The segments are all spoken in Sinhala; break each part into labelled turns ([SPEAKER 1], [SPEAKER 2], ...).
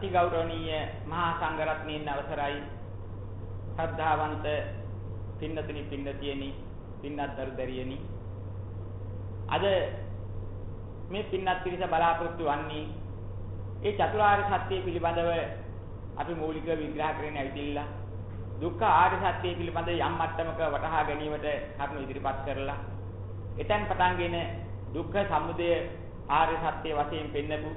[SPEAKER 1] අතිගෞරවනීය මහා සංඝරත්නයන් අවසරයි. ශ්‍රද්ධාවන්ත පින්නතුනි පින්නතියනි පින්නත් දරුදරියනි අද මේ පින්නත් පිරිස බලාපොරොත්තු වන්නේ ඒ චතුරාර්ය සත්‍ය පිළිබඳව අපි මූලික විග්‍රහ කරගෙන ඇවිදින්න දුක්ඛ ආර්ය සත්‍ය පිළිබඳ යම් මට්ටමක වටහා ගැනීමට කරුණු ඉදිරිපත් කරලා එතෙන් පටන්ගෙන දුක්ඛ සමුදය ආර්ය සත්‍ය වශයෙන් පෙන්නපු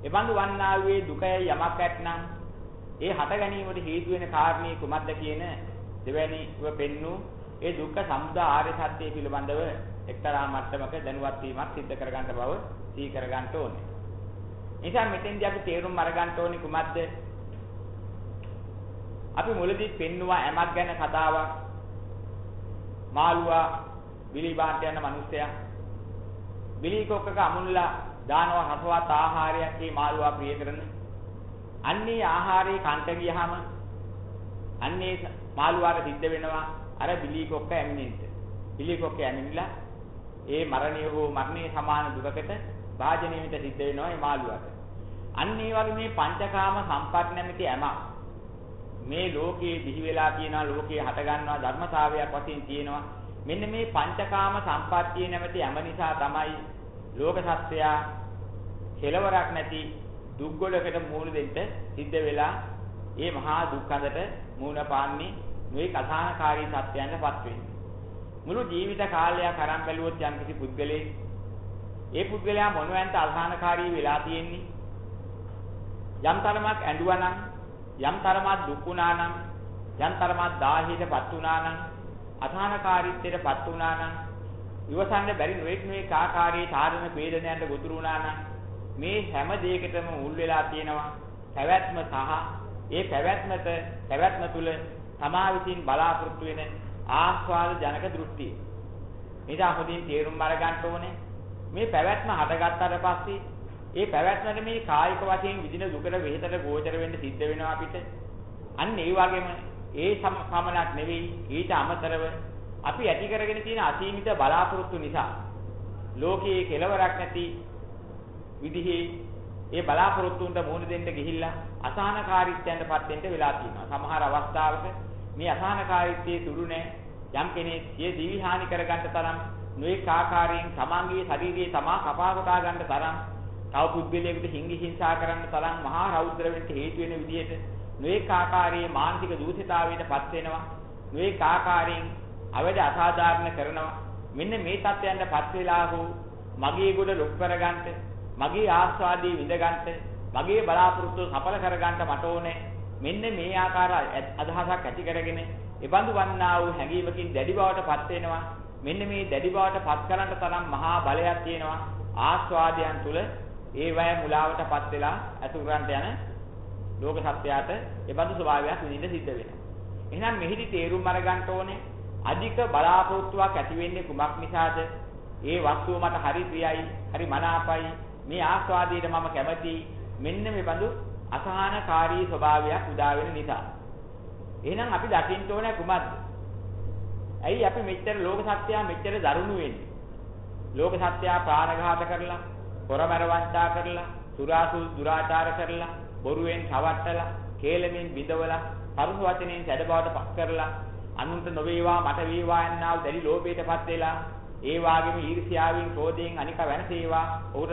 [SPEAKER 1] එබඳු වන්නා වූ දුකය යමක් ඇත්නම් ඒ හට ගැනීමට හේතු වෙන කාරණේ කුමක්ද කියන දෙවැනිව පෙන්නු ඒ දුක්ඛ සමුදය ආර්ය සත්‍ය පිළිබඳව එක්තරා මට්ටමක දැනුවත් වීමක් සිද්ධ කරගන්න බව සී කරගන්න ඕනේ. නිසා මෙතෙන්දී අපි තේරුම් අරගන්න ඕනේ කුමක්ද? අපි මුලදී පෙන්නවා ඇමක් ගැන කතාවක්. මාළුවා බිලි බාන්ට යන මිනිසයා බිලි කොක්කක අමුණලා දානවා හසවත් ආහාරයක් මේ මාළුවා ප්‍රිය කරන. අන්නේ ආහාරේ කන්ට ගියහම අන්නේ මාළුවාට සිද්ධ වෙනවා අර බිලි කොක්ක ඇමිනෙන්න. බිලි කොක්ක ඇමිනිලා ඒ මරණය හෝ මරණය සමාන දුකකට භාජනයට සිද්ධ වෙනවා මේ මාළුවාට. අන්න ඒ වගේ මේ පංචකාම සම්පත් නැමැති ඇම මේ ලෝකයේ දිවි වෙලා තියෙනවා ලෝකයේ හට ගන්නවා ධර්මතාවයක් වශයෙන් තියෙනවා මෙන්න මේ පංචකාම සම්පත්තිය නැමැති ඇම නිසා තමයි ලෝක සත්‍යය කෙලවරක් නැති දුක් ගොඩකට මූණ දෙන්න සිද්ධ වෙලා මේ මහා දුක්ඛඳට මූණ පාන්නේ මේ කථානකාරී සත්‍යයන්ටපත් වෙන්නේ. මුළු ජීවිත කාලයක් අරන් බැලුවොත් යම්කිසි පුද්ගලයෙක් ඒ පුද්ගලයා මොනවන්ට අසහනකාරී වෙලා තියෙන්නේ? යම් තරමක් ඇඬුවා නම් යම් තරමක් දුක් වුණා නම් යම් තරමක් දාහයටපත් වුණා නම් අසහනකාරීත්වයටපත් වුණා නම් ඉවසන්න බැරි නොඑක් නොඑක ආකාරයේ සාධන වේදනයන්ට ගොදුරු වුණා නම් මේ හැම දෙයකටම මුල් වෙලා තියෙනවා පැවැත්ම සහ ඒ පැවැත්මට පැවැත්ම තුල තමා විසින් බලාපොරොත්තු වෙන ආස්වාද ජනක දෘෂ්ටිය. එදා හොඳින් තේරුම් අරගන්න ඕනේ මේ පැවැත්ම හටගත්තාට පස්සේ ඒ පැවැත්මට මේ කායික වශයෙන් විඳින දුකට වෙහෙතට ගෝචර වෙන්න සිද්ධ වෙනවා අපිට. අන්න ඒ වගේම ඒ සමනක් නෙවෙයි ඊට අමතරව අපි ඇති කරගෙන තියෙන අසීමිත බලාපොරොත්තු නිසා ලෝකයේ කෙලවරක් නැති විදිහේ ඒ බලාපොරොත්තුන්ට මුහුණ දෙන්න ගිහිල්ලා අසහනකාරීත්වයන්ටපත් වෙන්න වෙලා තියෙනවා. සමහර අවස්ථාවක මේ අසහනකාරීත්වයේ සුළු නැහැ. යම් කෙනෙක් සිය දිවි හානි කරගන්න තරම් නොඑක ආකාරයෙන් තමන්ගේ ශරීරයේ තමා කපා කොටා ගන්න තරම් තව පුද්ගලයෙකුට හිංගි හිංසා කරන්න තරම් මහා රෞද්‍ර වෙන්න හේතු වෙන විදිහට නොඑක ආකාරයේ මානසික දූෂිතාවයටපත් වෙනවා. නොඑක ආකාරයෙන් අවද අසාධාරණ කරනවා. මෙන්න මේ தත්යන්ටපත් වෙලා හෝ මගේ ගොඩ ලොක් කරගන්න, මගේ ආස්වාදී විඳගන්න, මගේ බලාපොරොත්තු සඵල කරගන්න මට ඕනේ. මෙන්න මේ ආකාර අදහසක් ඇති කරගෙන එබඳු වන්නා වූ හැඟීමකින් දැඩි බවට පත් වෙනවා. මෙන්න මේ දැඩි බවට පත් කරන්න තරම් මහා බලයක් තියෙනවා. ආස්වාදයන් තුල ඒ වය මුලාවටපත් වෙලා අතුරන්ට යන ලෝක සත්‍යයට එබඳු ස්වභාවයක් විඳින්න සිද්ධ වෙනවා. එහෙනම් මෙහිදි තේරුම් අරගන්න ඕනේ අධික බලාපොරොත්තුවක් ඇති වෙන්නේ කුමක් නිසාද? ඒ වස්තුව මට හරි ප්‍රියයි, හරි මනාපයි. මේ ආස්වාදයට මම කැමතියි. මෙන්න මේ බඳු අසහනකාරී ස්වභාවයක් උදා වෙන නිසා. එහෙනම් අපි දකින්න ඕනේ කුමක්ද? ඇයි අපි මෙච්චර ලෝක සත්‍යය මෙච්චර දරුණු වෙන්නේ? ලෝක සත්‍යය ප්‍රාණඝාත කරලා, පොරමර වංචා කරලා, සුරාසු දුරාචාර කරලා, බොරුවෙන් රවට්ටලා, කේලමින් බිඳවලා, පරුස වචනෙන් සැඩබවට පත් කරලා, අනුන්ට නොවේවා මට වේවා යන්නා වූ දැඩි ලෝභයටපත් වෙලා, ඒ වාගේම ඊර්ෂ්‍යාවෙන්, ක්‍රෝධයෙන් අනික වෙනසේවා, ඔහුට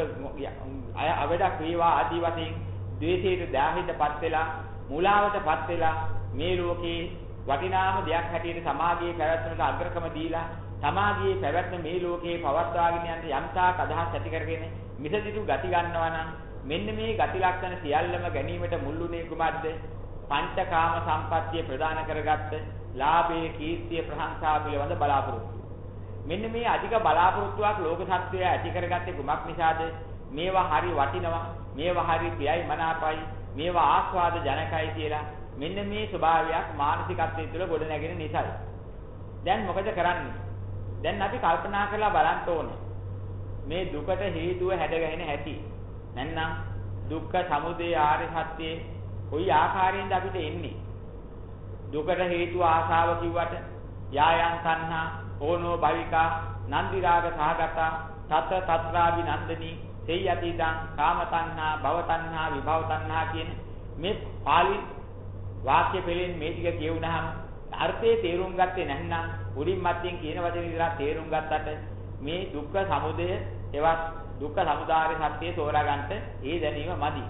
[SPEAKER 1] අය අවඩක් වේවා ආදී වශයෙන් ද්වේෂයට දාහිතපත් වෙලා, මුලාවටපත් වෙලා මේ ලෝකේ වටිනාම දෙයක් හැටියට සමාගයේ පැවැත්මට අග්‍රකම දීලා සමාගයේ පැවැත්ම මේ ලෝකේ පවත්වාගෙන යන්න යම්තාක් අදහස් ඇති කරගෙන මිසදිටු ගති ගන්නවා නම් මෙන්න මේ ගති ලක්ෂණ සියල්ලම ගැනීමට මුල්ුණේ කුමක්ද? පංචකාම සම්පත්තිය ප්‍රදාන කරගත්ත ලාභයේ කීර්තිය ප්‍රශංසා පිළිබඳ බලාපොරොත්තු මෙන්න මේ අධික බලාපොරොත්තුවක් ලෝක සත්‍යය ඇති කරගත්තේ කුමක් නිසාද මේවා හරි වටිනවා මේවා හරි ප්‍රියයි මනාපයි මේවා ආස්වාද ජනකයි කියලා මෙන්න මේ ස්වභාවයක් මානසිකත්වයේ තුළ ගොඩ නැගෙන නිසායි. දැන් මොකද කරන්නේ? දැන් අපි කල්පනා කරලා බලන්න ඕනේ. මේ දුකට හේතුව හැදගෙන ඇති. නැත්නම් දුක්ඛ සමුදය ආර්ය සත්‍යයේ කොයි ආකාරයෙන්ද අපිට එන්නේ? දුකට හේතුව ආශාව කිව්වට යායන් තණ්හා, ඕනෝ භවිකා, නන්දි රාග සහගතා, තත් තත්‍රාවි නන්දනී, සේයතිදං, කාම තණ්හා, භව තණ්හා, විභව තණ්හා කියන මේ පාලි වාක්‍ය පෙළෙන් මේ ටික කියවුනහම අර්ථයේ තේරුම් ගත්තේ නැත්නම් උඩින් මැදින් කියන වචනේ විතර තේරුම් ගත්තට මේ දුක්ඛ සමුදය එවත් දුක්ඛ සමුදාය සත්‍යය තෝරා ගන්නට ඒ දැනීම මදි.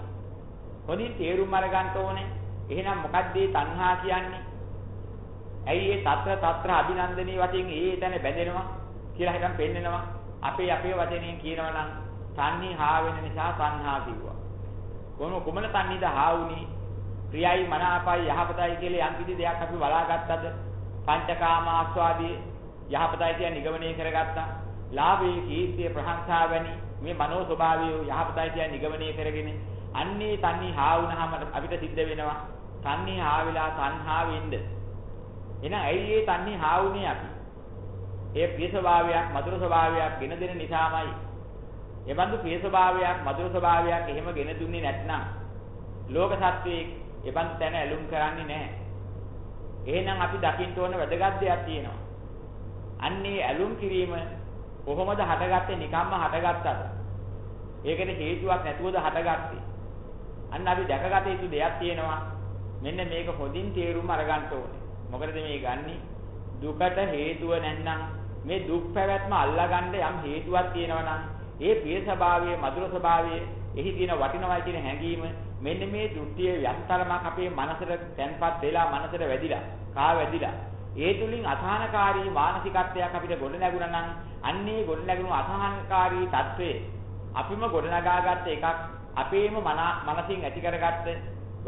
[SPEAKER 1] හොඳින් තේරුම් අරගන්න ඕනේ. එහෙනම් මොකක්ද මේ තණ්හා කියන්නේ? ඇයි මේ తත්‍ර తත්‍ර අභිනන්දනී වශයෙන් ඒ එතන බැඳෙනවා කියලා හිතන් පෙන්නනවා. අපේ අපේ වචනයෙන් කියනවා නම් තණ්හි හා වෙන නිසා තණ්හා කිව්වා. කොහොම කුමන තණ්හිද හා වුනේ? ප්‍රියයි මනාපයි යහපතයි කියලා යම් කිසි දෙයක් අපි බලාගත්තද? පංචකාම ආස්වාදී යහපතයි කියන නිගමනය කරගත්තා. ලාභයේ කීර්තිය ප්‍රශංසා වැනි මේ මනෝ ස්වභාවය යහපතයි කියන නිගමනය කරගෙන අන්නේ තණ්හි හා වුණාම අපිට සිද්ධ වෙනවා. තණ්හි හා වෙලා තණ්හා වෙන්න. එහෙනම් ඇයි මේ තණ්හි හා වුනේ අපි? ඒ ප්‍රිය ස්වභාවයක් මధుර ස්වභාවයක් ගෙන දෙන නිසාමයි. ඒ බඳු ප්‍රිය ස්වභාවයක් මధుර ස්වභාවයක් එහෙම ගෙන දුන්නේ නැත්නම් ලෝක සත්වයේ ඒ බඳු තැන ඇලුම් කරන්නේ නැහැ. එහෙනම් අපි දකින්න ඕන වැදගත් දෙයක් තියෙනවා. අන්නේ ඇලුම් කිරීම කොහොමද හටගත්තේ නිකම්ම හටගත්තද? ඒකට හේතුවක් නැතුවද හටගත්තේ? අන්න අපි දැකගත යුතු දෙයක් තියෙනවා. මෙන්න මේක හොඳින් තේරුම් අරගන්න ඕනේ. මොකද මේ ගන්නෙ? දුකට හේතුව නැත්නම් මේ දුක් පැවැත්ම අල්ලාගන්න යම් හේතුවක් තියෙනවා නම් ඒ ප්‍රිය ස්වභාවය මధుර ස්වභාවය එහි තියෙන වටිනවා කියන හැඟීම මෙන්න මේ දෘෂ්ටියේ යම්තරමක් අපේ මනසට තැන්පත් වෙලා මනසට වැදිලා කා වැදිලා. ඒ තුලින් අසහනකාරී මානසිකත්වයක් අපිට ගොඩ නැගුණා නම් අන්නේ ගොඩ නැගුණු අසහනකාරී తත්වේ අපිම ගොඩ නගාගත්ත එකක් අපේම මනසින් ඇති කරගත්ත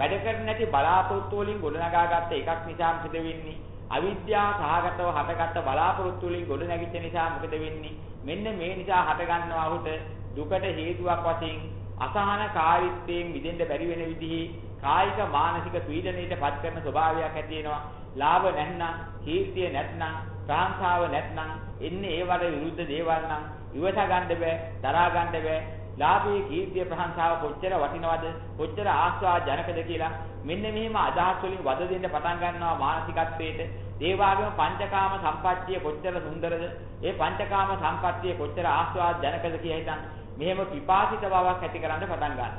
[SPEAKER 1] වැඩ කරන්නේ නැති බලාපොරොත්තු වලින් ගොඩ නගාගත්ත එකක් නිසා මොකද වෙන්නේ? අවිද්‍යාව සහගතව හටගත්ත බලාපොරොත්තු වලින් ගොඩ නැගිච්ච නිසා මොකද වෙන්නේ? මෙන්න මේ නිසා හටගන්නවා උට දුකට හේතුවක් වශයෙන් අසහන කායිත්වයෙන් මිදෙන්න බැරි වෙන විදිහේ කායික මානසික පීඩනයට පත් කරන ස්වභාවයක් ඇති වෙනවා. ලාභ නැත්නම් කීර්තිය නැත්නම් ප්‍රාංශාව නැත්නම් එන්නේ ඒ වල විරුද්ධ දේවල් නම් ඉවස ගන්න බෑ දරා ගන්න බෑ. ලාභයේ කීර්තිය ප්‍රශංසාව කොච්චර වටිනවද? කොච්චර ආස්වාද ජනකද කියලා මෙන්න මෙහෙම අදහස් වලින් වද දෙන්න පටන් ගන්නවා මානසිකත්වයට. ඒ වගේම පංචකාම සම්පත්තිය කොච්චර සුන්දරද? ඒ පංචකාම සම්පත්තිය කොච්චර ආස්වාද ජනකද කියලා හිතන් මෙහෙම පිපාසිත බවක් ඇති කරන්න පටන් ගන්නවා.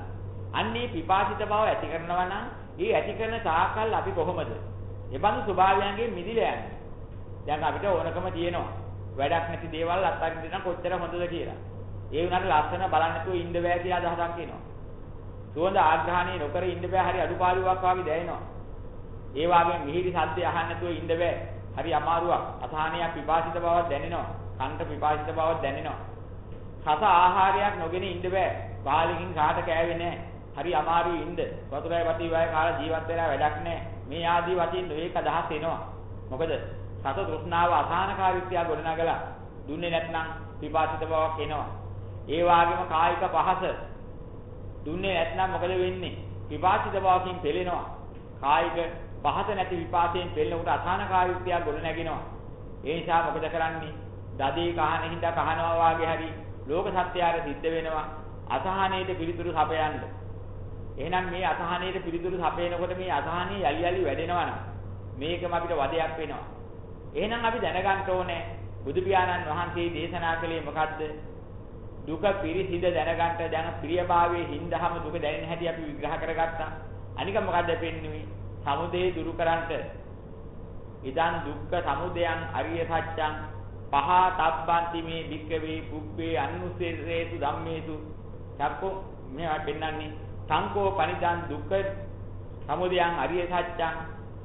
[SPEAKER 1] අන්නේ පිපාසිත බව ඇති කරනවා නම් ඒ ඇති කරන තාකල් අපි කොහොමද? එබඳු ස්වභාවයන්ගෙන් මිදිලා යන්නේ. දැන් අපිට ඕනකම තියෙනවා. වැඩක් නැති දේවල් අත්අරින්න දෙන කොච්චර හොඳද කියලා. ඒ වුණාට ලස්සන බලන්න නැතුව ඉන්න බෑ කියලා අදහසක් එනවා. සුවඳ ආග්‍රහණය නොකර ඉන්න බෑ හරි අඩුපාඩුවක් වගේ දැනෙනවා. ඒ වගේම මිහිරි ශබ්දය අහන්න නැතුව ඉන්න බෑ. හරි අමාරුවක්. අසහනයක් පිපාසිත බවක් දැනෙනවා. කන්ට පිපාසිත බවක් දැනෙනවා. රස ආහාරයක් නොගෙන ඉන්න බෑ. බාලකින් කාට කෑවේ නැහැ. හරි අමාරුයි ඉන්න. වතුරයි වටි වය කාලා ජීවත් වෙලා වැඩක් නැහැ. මේ ආදී වටින් මේක අදහස් එනවා. මොකද රස තෘෂ්ණාව අසහනකාරීත්වය ගොඩනගලා දුන්නේ නැත්නම් පිපාසිත බවක් එනවා. ඒ වගේම කායික පහස දුන්නේ නැත්නම් මොකද වෙන්නේ? විපාසිත භාවකින් පෙළෙනවා. කායික පහස නැති විපාසයෙන් පෙළෙනකොට අසහනකාරීත්වයක් ගොඩ නැගෙනවා. ඒ නිසා මොකද කරන්නේ? දදී කහන හින්දා කහනවා වාගේ හරි ලෝක සත්‍යයර සිද්ධ වෙනවා. අසහනයේද පිළිතුරු සපයන්න. එහෙනම් මේ අසහනයේද පිළිතුරු සපයනකොට මේ අසහනිය යලි යලි වැඩෙනවා නම් මේකම අපිට වදයක් වෙනවා. එහෙනම් අපි දැනගන්න ඕනේ බුදු පියාණන් වහන්සේ දේශනා කළේ මොකද්ද? දුක පිරිසිඳ දැනගන්න දැන ප්‍රියභාවයේ හිඳහම දුක දැනෙන හැටි අපි විග්‍රහ කරගත්තා. අනික මොකද්ද පෙන්න්නේ? සමුදේ දුරු කරන්ට. ඉදන් දුක්ඛ සමුදයං අරිය සත්‍යං. පහා තබ්බන්ති මේ වික්කවේ පුබ්බේ අනුසේසේසු ධම්මේසු. චක්කෝ මේවා පෙන්වන්නේ සංකෝ පනිදන් දුක්ඛ සමුදයං අරිය සත්‍යං.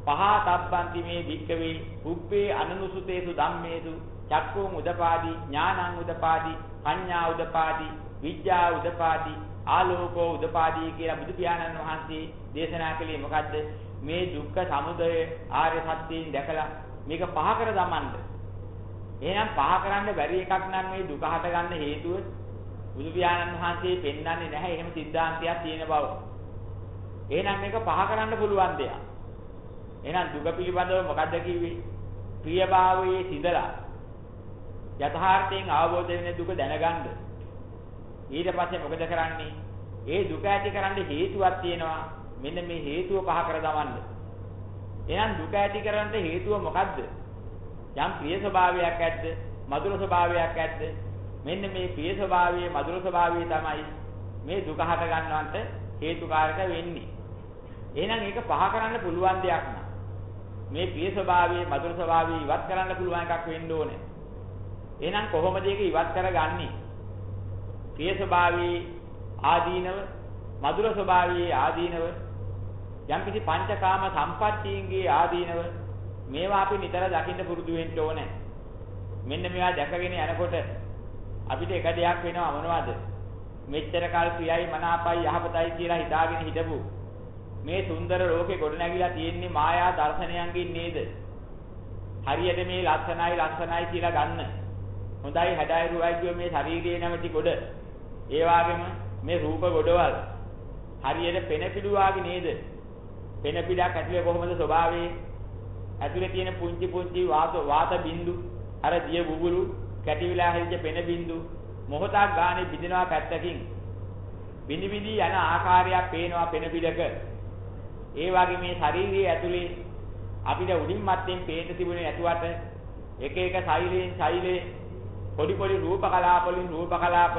[SPEAKER 1] පහා තබ්බන්ති මේ වික්කවේ පුබ්බේ අනුසුතේසු ධම්මේසු. චක්කෝ උදපාදි ඥානං උදපාදි පඤ්ඤා උදපාදි විද්‍යා උදපාදි ආලෝකෝ උදපාදි කියලා බුදු පියාණන් වහන්සේ දේශනා කළේ මොකද්ද? මේ දුක්ඛ සමුදය ආර්ය සත්‍යයෙන් දැකලා මේක පහ කර දමන්න. එහෙනම් පහ කරන්න බැරි එකක් නම් මේ දුක හට ගන්න හේතුව බුදු පියාණන් වහන්සේ පෙන්වන්නේ නැහැ. එහෙම සිද්ධාන්තයක් තියෙන බව. එහෙනම් මේක පහ කරන්න පුළුවන් දෙයක්. එහෙනම් දුක පිළිබඳව මොකද්ද කිව්වේ? ප්‍රියභාවයේ සිඳලා යථාර්ථයෙන් අවබෝධ වෙන දුක දැනගන්න. ඊට පස්සේ මොකද කරන්නේ? ඒ දුක ඇති කරන්න හේතුවක් තියෙනවා. මෙන්න මේ හේතුව පහ කර දමන්න. එහෙනම් දුක ඇති කරන්න හේතුව මොකද්ද? යම් ප්‍රිය ස්වභාවයක් ඇද්ද? මధుර ස්වභාවයක් ඇද්ද? මෙන්න මේ ප්‍රිය ස්වභාවයේ මధుර ස්වභාවය තමයි මේ දුක හට ගන්නවන්ට හේතුකාරක වෙන්නේ. එහෙනම් ඒක පහ කරන්න පුළුවන් දෙයක් නෑ. මේ ප්‍රිය ස්වභාවයේ මధుර ස්වභාවය ඉවත් කරන්න පුළුවන් එකක් වෙන්න ඕනේ. එහෙනම් කොහොමද ඒක ඉවත් කරගන්නේ? ප්‍රිය ස්වභාවයේ ආදීනව, මధుර ස්වභාවයේ ආදීනව, යම්කිසි පංචකාම සම්පත්තියන්ගේ ආදීනව මේවා අපි නිතර දකින්න පුරුදු වෙන්න ඕනේ. මෙන්න මේවා දැකගෙන යනකොට අපිට එක දෙයක් වෙනවා මොනවද? මෙච්චර කල් ප්‍රියයි මනාපයි යහපතයි කියලා හිතාගෙන හිටපු මේ සුන්දර ලෝකේ ගොඩනැගිලා තියෙන්නේ මායා දර්ශනයන්ගෙන් නේද? හරියට මේ ලස්සනයි ලස්සනයි කියලා ගන්න. හොඳයි හැඩයි රුවයි කියෝ මේ ශාරීරියේ නැමැති ගොඩ. ඒ වගේම මේ රූප ගොඩවල් හරියට පෙන පිළුවාගේ නේද? පෙන පිළක් ඇතුලේ කොහොමද ස්වභාවය? ඇතුලේ තියෙන පුංචි පුංචි වාත වාත බින්දු අර දිය බුබුලු කැටි විලා හැදිච්ච පෙන බින්දු මොහොතක් ගානේ බිඳිනවා පැත්තකින් බිනි බිනි යන ආකාරයක් පේනවා පෙන පිළක ඒ වගේ මේ ශාරීරියේ ඇතුලේ අපිට උඩින් මත්තෙන් පේන්න තිබුණේ ඇතුවට එක එක ශෛලයෙන් ශෛලේ පොඩි පොඩි රූප කලාප වලින් රූප කලාප.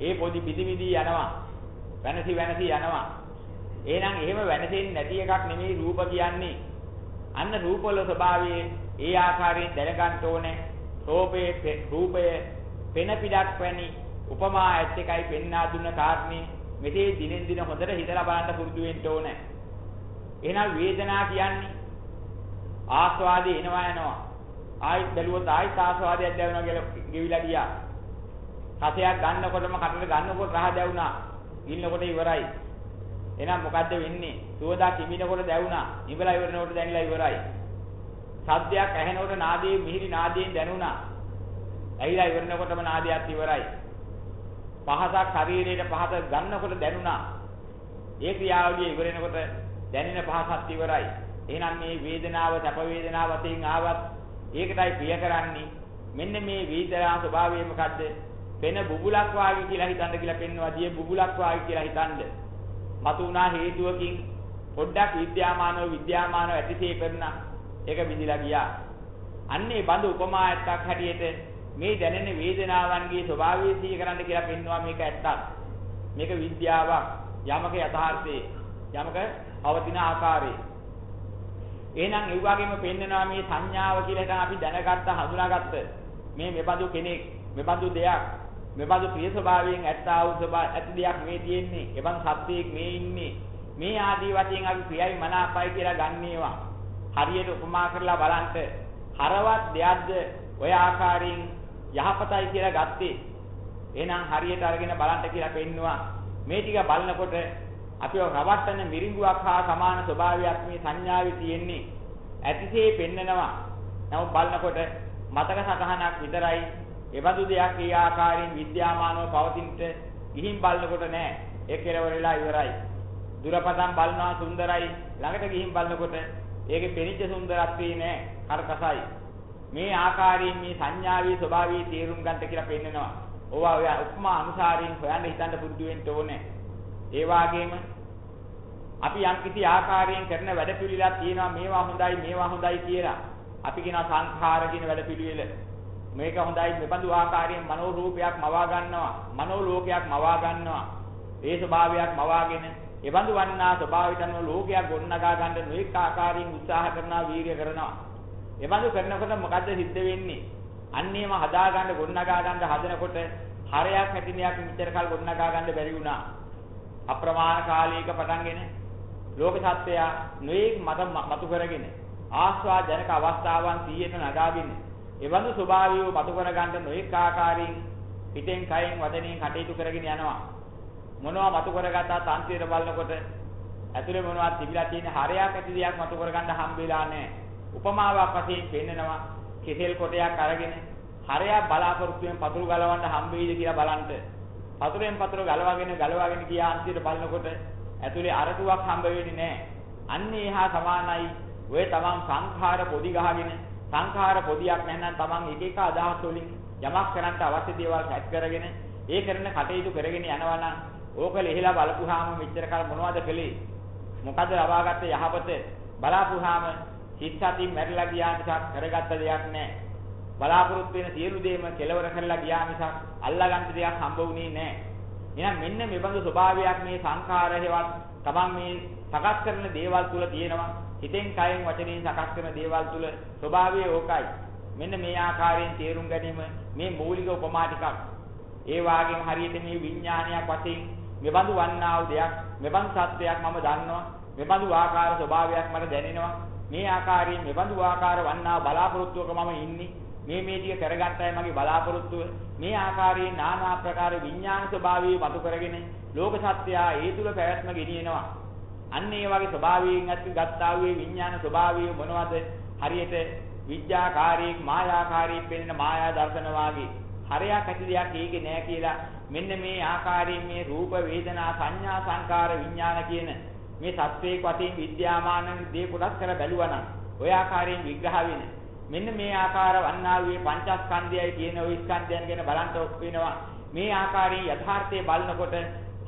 [SPEAKER 1] ඒ පොඩි බිදි බිදි යනවා. වෙනසි වෙනසි යනවා. එහෙනම් එහෙම වෙනසෙන්නේ නැති එකක් නෙමෙයි රූප කියන්නේ. අන්න රූපවල ස්වභාවයේ ඒ ආකාරයෙන් දැනගන්න ඕනේ. රූපයේ රූපය පෙන පිටක් වැනි උපමා ඇත් එකයි පෙන්වා දුන්න කාරණේ මෙතේ දිනෙන් දින හොඳට හිතලා බලන්න පුරුදු වෙන්න ඕනේ. එහෙනම් වේදනා කියන්නේ ආස්වාදේ එනවා යනවා. ආයෙත් බැලුවොත් ආයෙත් ආස්වාදයක් දැවෙනවා කියලා ගෙවිලා ගියා. රසයක් ගන්නකොටම කටට ගන්නකොට රහ දැවුනා. ඉන්නකොට ඉවරයි. එහෙනම් මොකද්ද වෙන්නේ? සුවඳක් හිමිනකොට දැවුනා. ඉඹලා ඉවරනකොට දැනිලා ඉවරයි. සද්දයක් ඇහෙනකොට නාදයේ මිහිරි නාදයෙන් දැනුණා. ඇහිලා ඉවරනකොටම නාදයත් ඉවරයි. පහසක් ශරීරයේ පහස ගන්නකොට දැනුණා. ඒ ක්‍රියාවලිය ඉවරනකොට දැනෙන පහසත් ඉවරයි. එහෙනම් මේ වේදනාව සැප වේදනාව වශයෙන් ආවත් ඒකටයි ප්‍රිය කරන්නේ. මෙන්න මේ වේදනා ස්වභාවය මොකද්ද? වෙන බුබුලක් වාගේ කියලා හිතන්න කියලා පෙන්වනවා. දිය බුබුලක් වාගේ කියලා හිතන්න. මතු වුණා හේතුවකින් පොඩ්ඩක් විද්‍යාමානව විද්‍යාමානව ඇතිසේ කරන ඒක විදිලා ගියා. අන්නේ බඳු උපමා ඇත්තක් හැටියට මේ දැනෙන වේදනාවන්ගේ ස්වභාවය සිහි කරන්න කියලා පෙන්වනවා මේක ඇත්තක්. මේක විද්‍යාවක්. යමක යථාර්ථයේ යමක පවතින ආකාරය. එහෙනම් ඒ වගේම පෙන්නනවා මේ සංඥාව කියලා එකක් අපි දැනගත්ත හඳුනාගත්ත මේ මෙබඳු කෙනෙක් මෙබඳු දෙයක් මෙබඳු ප්‍රිය ස්වභාවයෙන් ඇත්තා වූ ස්වභාව ඇති දෙයක් මේ තියෙන්නේ. එබඳු සත්‍යයක් මේ ඉන්නේ. මේ ආදී වශයෙන් අපි ප්‍රියයි මනාපයි කියලා ගන්නේවා. හරියට උපමා කරලා බලන්න. හරවත් දෙයක්ද ඔය ආකාරයෙන් යහපතයි කියලා ගත්තේ? එහෙනම් හරියට අරගෙන බලන්න කියලා පෙන්නවා. මේ ටික බලනකොට අපිව රවට්ටන මිරිඟුවක් හා සමාන ස්වභාවයක් මේ සංඥාවේ තියෙන්නේ. ඇතිසේ පෙන්නනවා. නමුත් බලනකොට මතක සටහනක් විතරයි. එබඳු දෙයක් ඒ ආකාරයෙන් විද්‍යාමානව පවතිනට ගිහින් බලනකොට නෑ. ඒ කෙරවරලා ඉවරයි. දුරපතන් බලනවා සුන්දරයි. ළඟට ගිහින් බලනකොට ඒකේ පෙනිච්ච සුන්දරත්වේ නෑ. කරකසයි. මේ ආකාරයෙන් මේ සංඥාවේ ස්වභාවය තේරුම් ගන්නට කියලා පෙන්නනවා. ඕවා ඔය උපමා අනුසාරයෙන් හොයන්න හිතන්න පුරුදු වෙන්න ඕනේ. ඒ වාගේම අපි යම් කිසි ආකාරයෙන් කරන වැඩපිළිවෙලක් තියෙනවා මේවා හොඳයි මේවා හොඳයි කියලා. අපි කියනවා සංඛාර කියන වැඩපිළිවෙල. මේක හොඳයි මෙබඳු ආකාරයෙන් මනෝ රූපයක් මවා ගන්නවා. මනෝ ලෝකයක් මවා ගන්නවා. ඒ ස්වභාවයක් මවාගෙන එබඳු වන්නා ස්වභාවයට අනුව ලෝකයක් ගොඩනගා ගන්න නොඑක ආකාරයෙන් උත්සාහ කරනවා වීර්ය කරනවා. එබඳු කරනකොට මොකද්ද සිද්ධ වෙන්නේ? අන්නේම හදා ගන්න ගොඩනගා ගන්න හදනකොට හරයක් හැටිනයක් මෙච්චර කල් ගොඩනගා ගන්න බැරි වුණා. අප්‍රමාණ කාලයක පටන්ගෙන ලෝක සත්‍යය නොයේක් මත මතු කරගෙන ආස්වාදජනක අවස්ථාවන් 100ට නගාගෙන එවඳු ස්වභාවය මතු කර ගන්න නොයේක් ආකාරයෙන් පිටෙන් කයෙන් වදනෙන් කටයුතු කරගෙන යනවා. මොනවා මතු කරගත්තා තන්ත්‍රයට බලනකොට ඇතුලේ මොනවද තිබිලා තියෙන හරයක් ඇති දෙයක් මතු කරගන්න හම්බෙලා නැහැ. උපමාවක් වශයෙන් පෙන්නනවා කෙසෙල් කොටයක් අරගෙන හරයක් බලාපොරොත්තුෙන් පතුරු ගලවන්න හම්බෙයිද කියලා බලන්න. පතුරෙන් පතුර ගලවාගෙන ගලවාගෙන ගියා අන්තිමට බලනකොට ඇතුලේ අරටුවක් හම්බ වෙන්නේ නැහැ. අන්න එහා සමානයි ඔය තමන් සංඛාර පොඩි ගහගෙන සංඛාර පොදියක් නැත්නම් තමන් එක එක අදහස් වලින් යමක් කරන්න අවශ්‍ය දේවල් සැට් කරගෙන ඒ කරන කටයුතු කරගෙන යනවා නම් ඕක ලෙහිලා බලපුවාම මෙච්චර කල මොනවද කළේ? මොකද ලබාගත්ත යහපත බලාපුවාම හිස්සතින් මැරිලා ගියා මිසක් කරගත්ත දෙයක් නැහැ. බලාපොරොත්තු වෙන සියලු දේම කෙලවර කරලා ගියා මිසක් අල්ලාගන්න දෙයක් හම්බ වුණේ නැහැ. එහෙනම් මෙන්න මේ බඳු ස්වභාවයක් මේ සංඛාර හේවත් තමන් මේ සකස් කරන දේවල් තුල තියෙනවා. හිතෙන් කයෙන් වචනයෙන් සකස් කරන දේවල් තුල ස්වභාවය ඕකයි. මෙන්න මේ ආකාරයෙන් තේරුම් ගැනීම මේ මූලික උපමා ටිකක්. ඒ වාගේම හරියට මේ විඥානයක් වශයෙන් මෙබඳු වන්නා වූ දෙයක්, මෙබඳු සත්‍යයක් මම දන්නවා. මෙබඳු ආකාර ස්වභාවයක් මට දැනෙනවා. මේ ආකාරයෙන් මෙබඳු ආකාර වන්නා බලාපොරොත්තුවක මම ඉන්නේ. මේ මේ ටික කරගන්නයි මගේ බලාපොරොත්තුව. මේ ආකාරයෙන් নানা ආකාර විඥාන ස්වභාවය මතු කරගෙන ලෝක සත්‍යය ඒ තුල පැවැත්ම ගෙනියනවා. අන්න ඒ වගේ ස්වභාවයෙන් ඇති ගත්තා වූ විඥාන ස්වභාවය මොනවද? හරියට විද්‍යාකාරී මායාකාරී පෙනෙන මායා දර්ශන වාගේ හරයක් ඇති දෙයක් ඒකේ නෑ කියලා මෙන්න මේ ආකාරයෙන් මේ රූප වේදනා සංඥා සංකාර විඥාන කියන මේ සත්වයේ වශයෙන් විද්‍යාමාන දේ කොටස් කර බැලුවා නම් ඔය ආකාරයෙන් විග්‍රහ වෙන මෙන්න මේ ආකාර වන්නාවේ පංචස්කන්ධයයි කියන ওই ස්කන්ධයන් ගැන බලන්න වෙනවා. මේ ආකාරයෙන් යථාර්ථය බලනකොට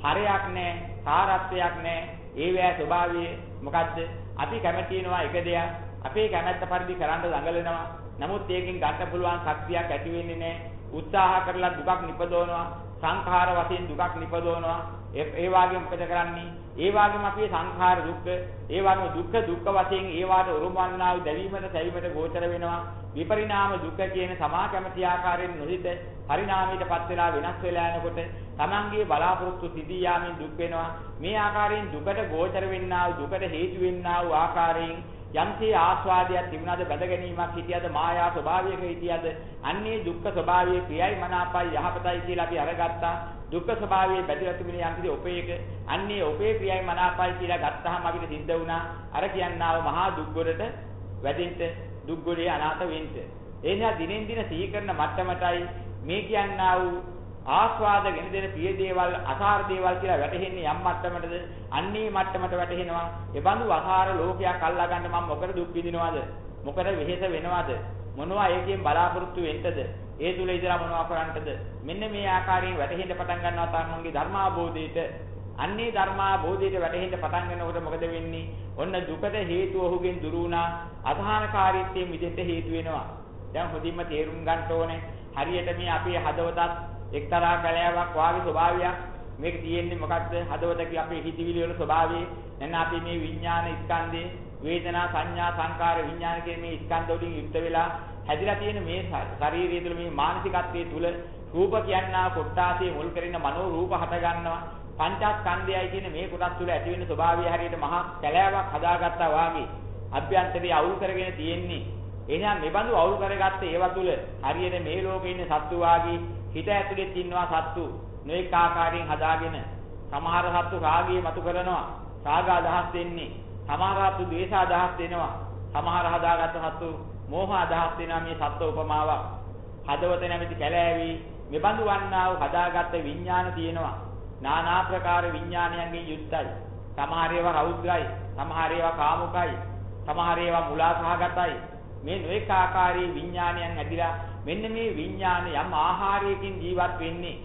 [SPEAKER 1] හරයක් නැහැ සාරත්වයක් නැහැ ඒවැ ස්වභාවය මොකද්ද? අපි කැමති වෙනවා එක දෙයක්. අපේ කැමැත්ත පරිදි කරන්න දඟලනවා. නමුත් ඒකෙන් ගන්න පුළුවන් ශක්තියක් ඇති වෙන්නේ නැහැ උත්සාහ කරලා දුකක් නිපදවනවා. සංඛාර වශයෙන් දුකක් නිපදවනවා. ඒ වගේම මොකද කරන්නේ? ඒ වගේම අපේ සංඛාර දුක්ඛ ඒ වගේම දුක්ඛ දුක්ඛ වශයෙන් ඒවාට උරුමවන්නා වූ දැවීමට සැවීමට ගෝචර වෙනවා. විපරිණාම දුක්ඛ කියන සමා කැමැති ආකාරයෙන් නොහිත පරිණාමයටපත් වෙලා වෙනස් වෙලා යනකොට තමන්ගේ බලාපොරොත්තු සිදී යාමෙන් දුක් වෙනවා. මේ ආකාරයෙන් දුකට ගෝචර වෙන්නා වූ දුකට හේතු වෙන්නා වූ ආකාරයෙන් යම්සේ ආස්වාදයක් තිබුණාද බැඳ ගැනීමක් හිටියද මායා ස්වභාවයක හිටියද අන්නේ දුක්ඛ ස්වභාවයේ ප්‍රියයි මනාපයි යහපතයි කියලා අපි අරගත්තා. දුක්ඛ ස්වභාවයේ බැඳලා තිබෙන යම්කිසි උපේක අන්නේ උපේ ප්‍රියයි මනාපයි කියලා ගත්තාම අපිට සිද්ධ වුණා. අර කියන්නාව මහා දුක්ගොඩට වැදෙන්න දුක්ගොඩේ අනාථ වෙන්න. ඒ නිසා දිනෙන් දින සිහි කරන මට්ටමටයි මේ කියන්නා වූ ආස්වාද ගෙන දෙන ප්‍රිය දේවල් අසාර දේවල් කියලා වැටහෙන්නේ යම් මට්ටමකටද අන්නේ මට්ටමට වැටහෙනවා. ඒ බඳු අසාර ලෝකයක් අල්ලා ගන්න මම මොකද දුක් විඳිනවද? මොකද වෙහෙස වෙනවද? මොනවා ඒකෙන් බලාපොරොත්තු වෙන්නද? ඒ තුල ඉඳලා මොනවා කරන්නද? මෙන්න මේ ආකාරයෙන් වැටහෙන්න පටන් ගන්නවා තමන්ගේ ධර්මාබෝධයට අන්නේ ධර්මාබෝධයට වැටහෙන්න පටන් ගන්නකොට මොකද වෙන්නේ? ඔන්න දුකට හේතුව ඔහුගෙන් දුරු වුණා අසහනකාරීත්වයෙන් මිදෙන්න හේතු වෙනවා. දැන් හොඳින්ම තේරුම් ගන්න ඕනේ. හරියට මේ අපේ හදවතත් එක්තරා කලයාවක් වාගේ ස්වභාවයක්. මේක තියෙන්නේ මොකක්ද හදවත කි අපේ හිතවිලි වල ස්වභාවය. එන්න අපි මේ විඥාන ස්කන්ධේ වේදනා සංඥා සංකාර විඥාන කියන මේ ස්කන්ධ වලින් යුක්ත වෙලා හැදිලා තියෙන මේ ශරීරය තුළ මේ මානසිකත්වයේ තුල රූප කියනා කොටාසේ මුල් කරගෙන මනෝ රූප හට ගන්නවා. පංචස්කන්ධයයි කියන මේ කොටස් තුළ ඇති වෙන ස්වභාවය හරියට මහා කැලෑවක් හදාගත්තා වාගේ අභ්‍යන්තරයේ අවුල් කරගෙන තියෙන්නේ. එහෙනම් මෙබඳු අවුල් කරගත්ත ඒවා තුළ හරියට මේ ලෝකේ ඉන්න සත්තු වාගේ හිත ඇතුලේ ඉන්නවා සත්තු. නොඑක ආකාරයෙන් හදාගෙන සමහර සත්තු රාගය මතු කරනවා. රාග අදහස් දෙන්නේ. සමහර සත්තු ද්වේෂ අදහස් දෙනවා. සමහර හදාගත්ත සත්තු මෝහ අදහස් දෙනවා මේ සත්ව උපමාවක්. හදවත නැමැති කැලෑවි මෙබඳු වන්නා වූ හදාගත්ත විඥාන තියෙනවා. নানা ආකාර විඥානයන්ගෙන් යුක්තයි. සමහර ඒවා රෞද්‍රයි සමහර ඒවා කාමුකයි සමහර ඒවා මුලා සහගතයි. මේ නොඑක ආකාරී විඥානයන් ඇදිලා මෙන්න මේ විඥාන යම් ආහාරයකින් ජීවත් වෙන්නේ.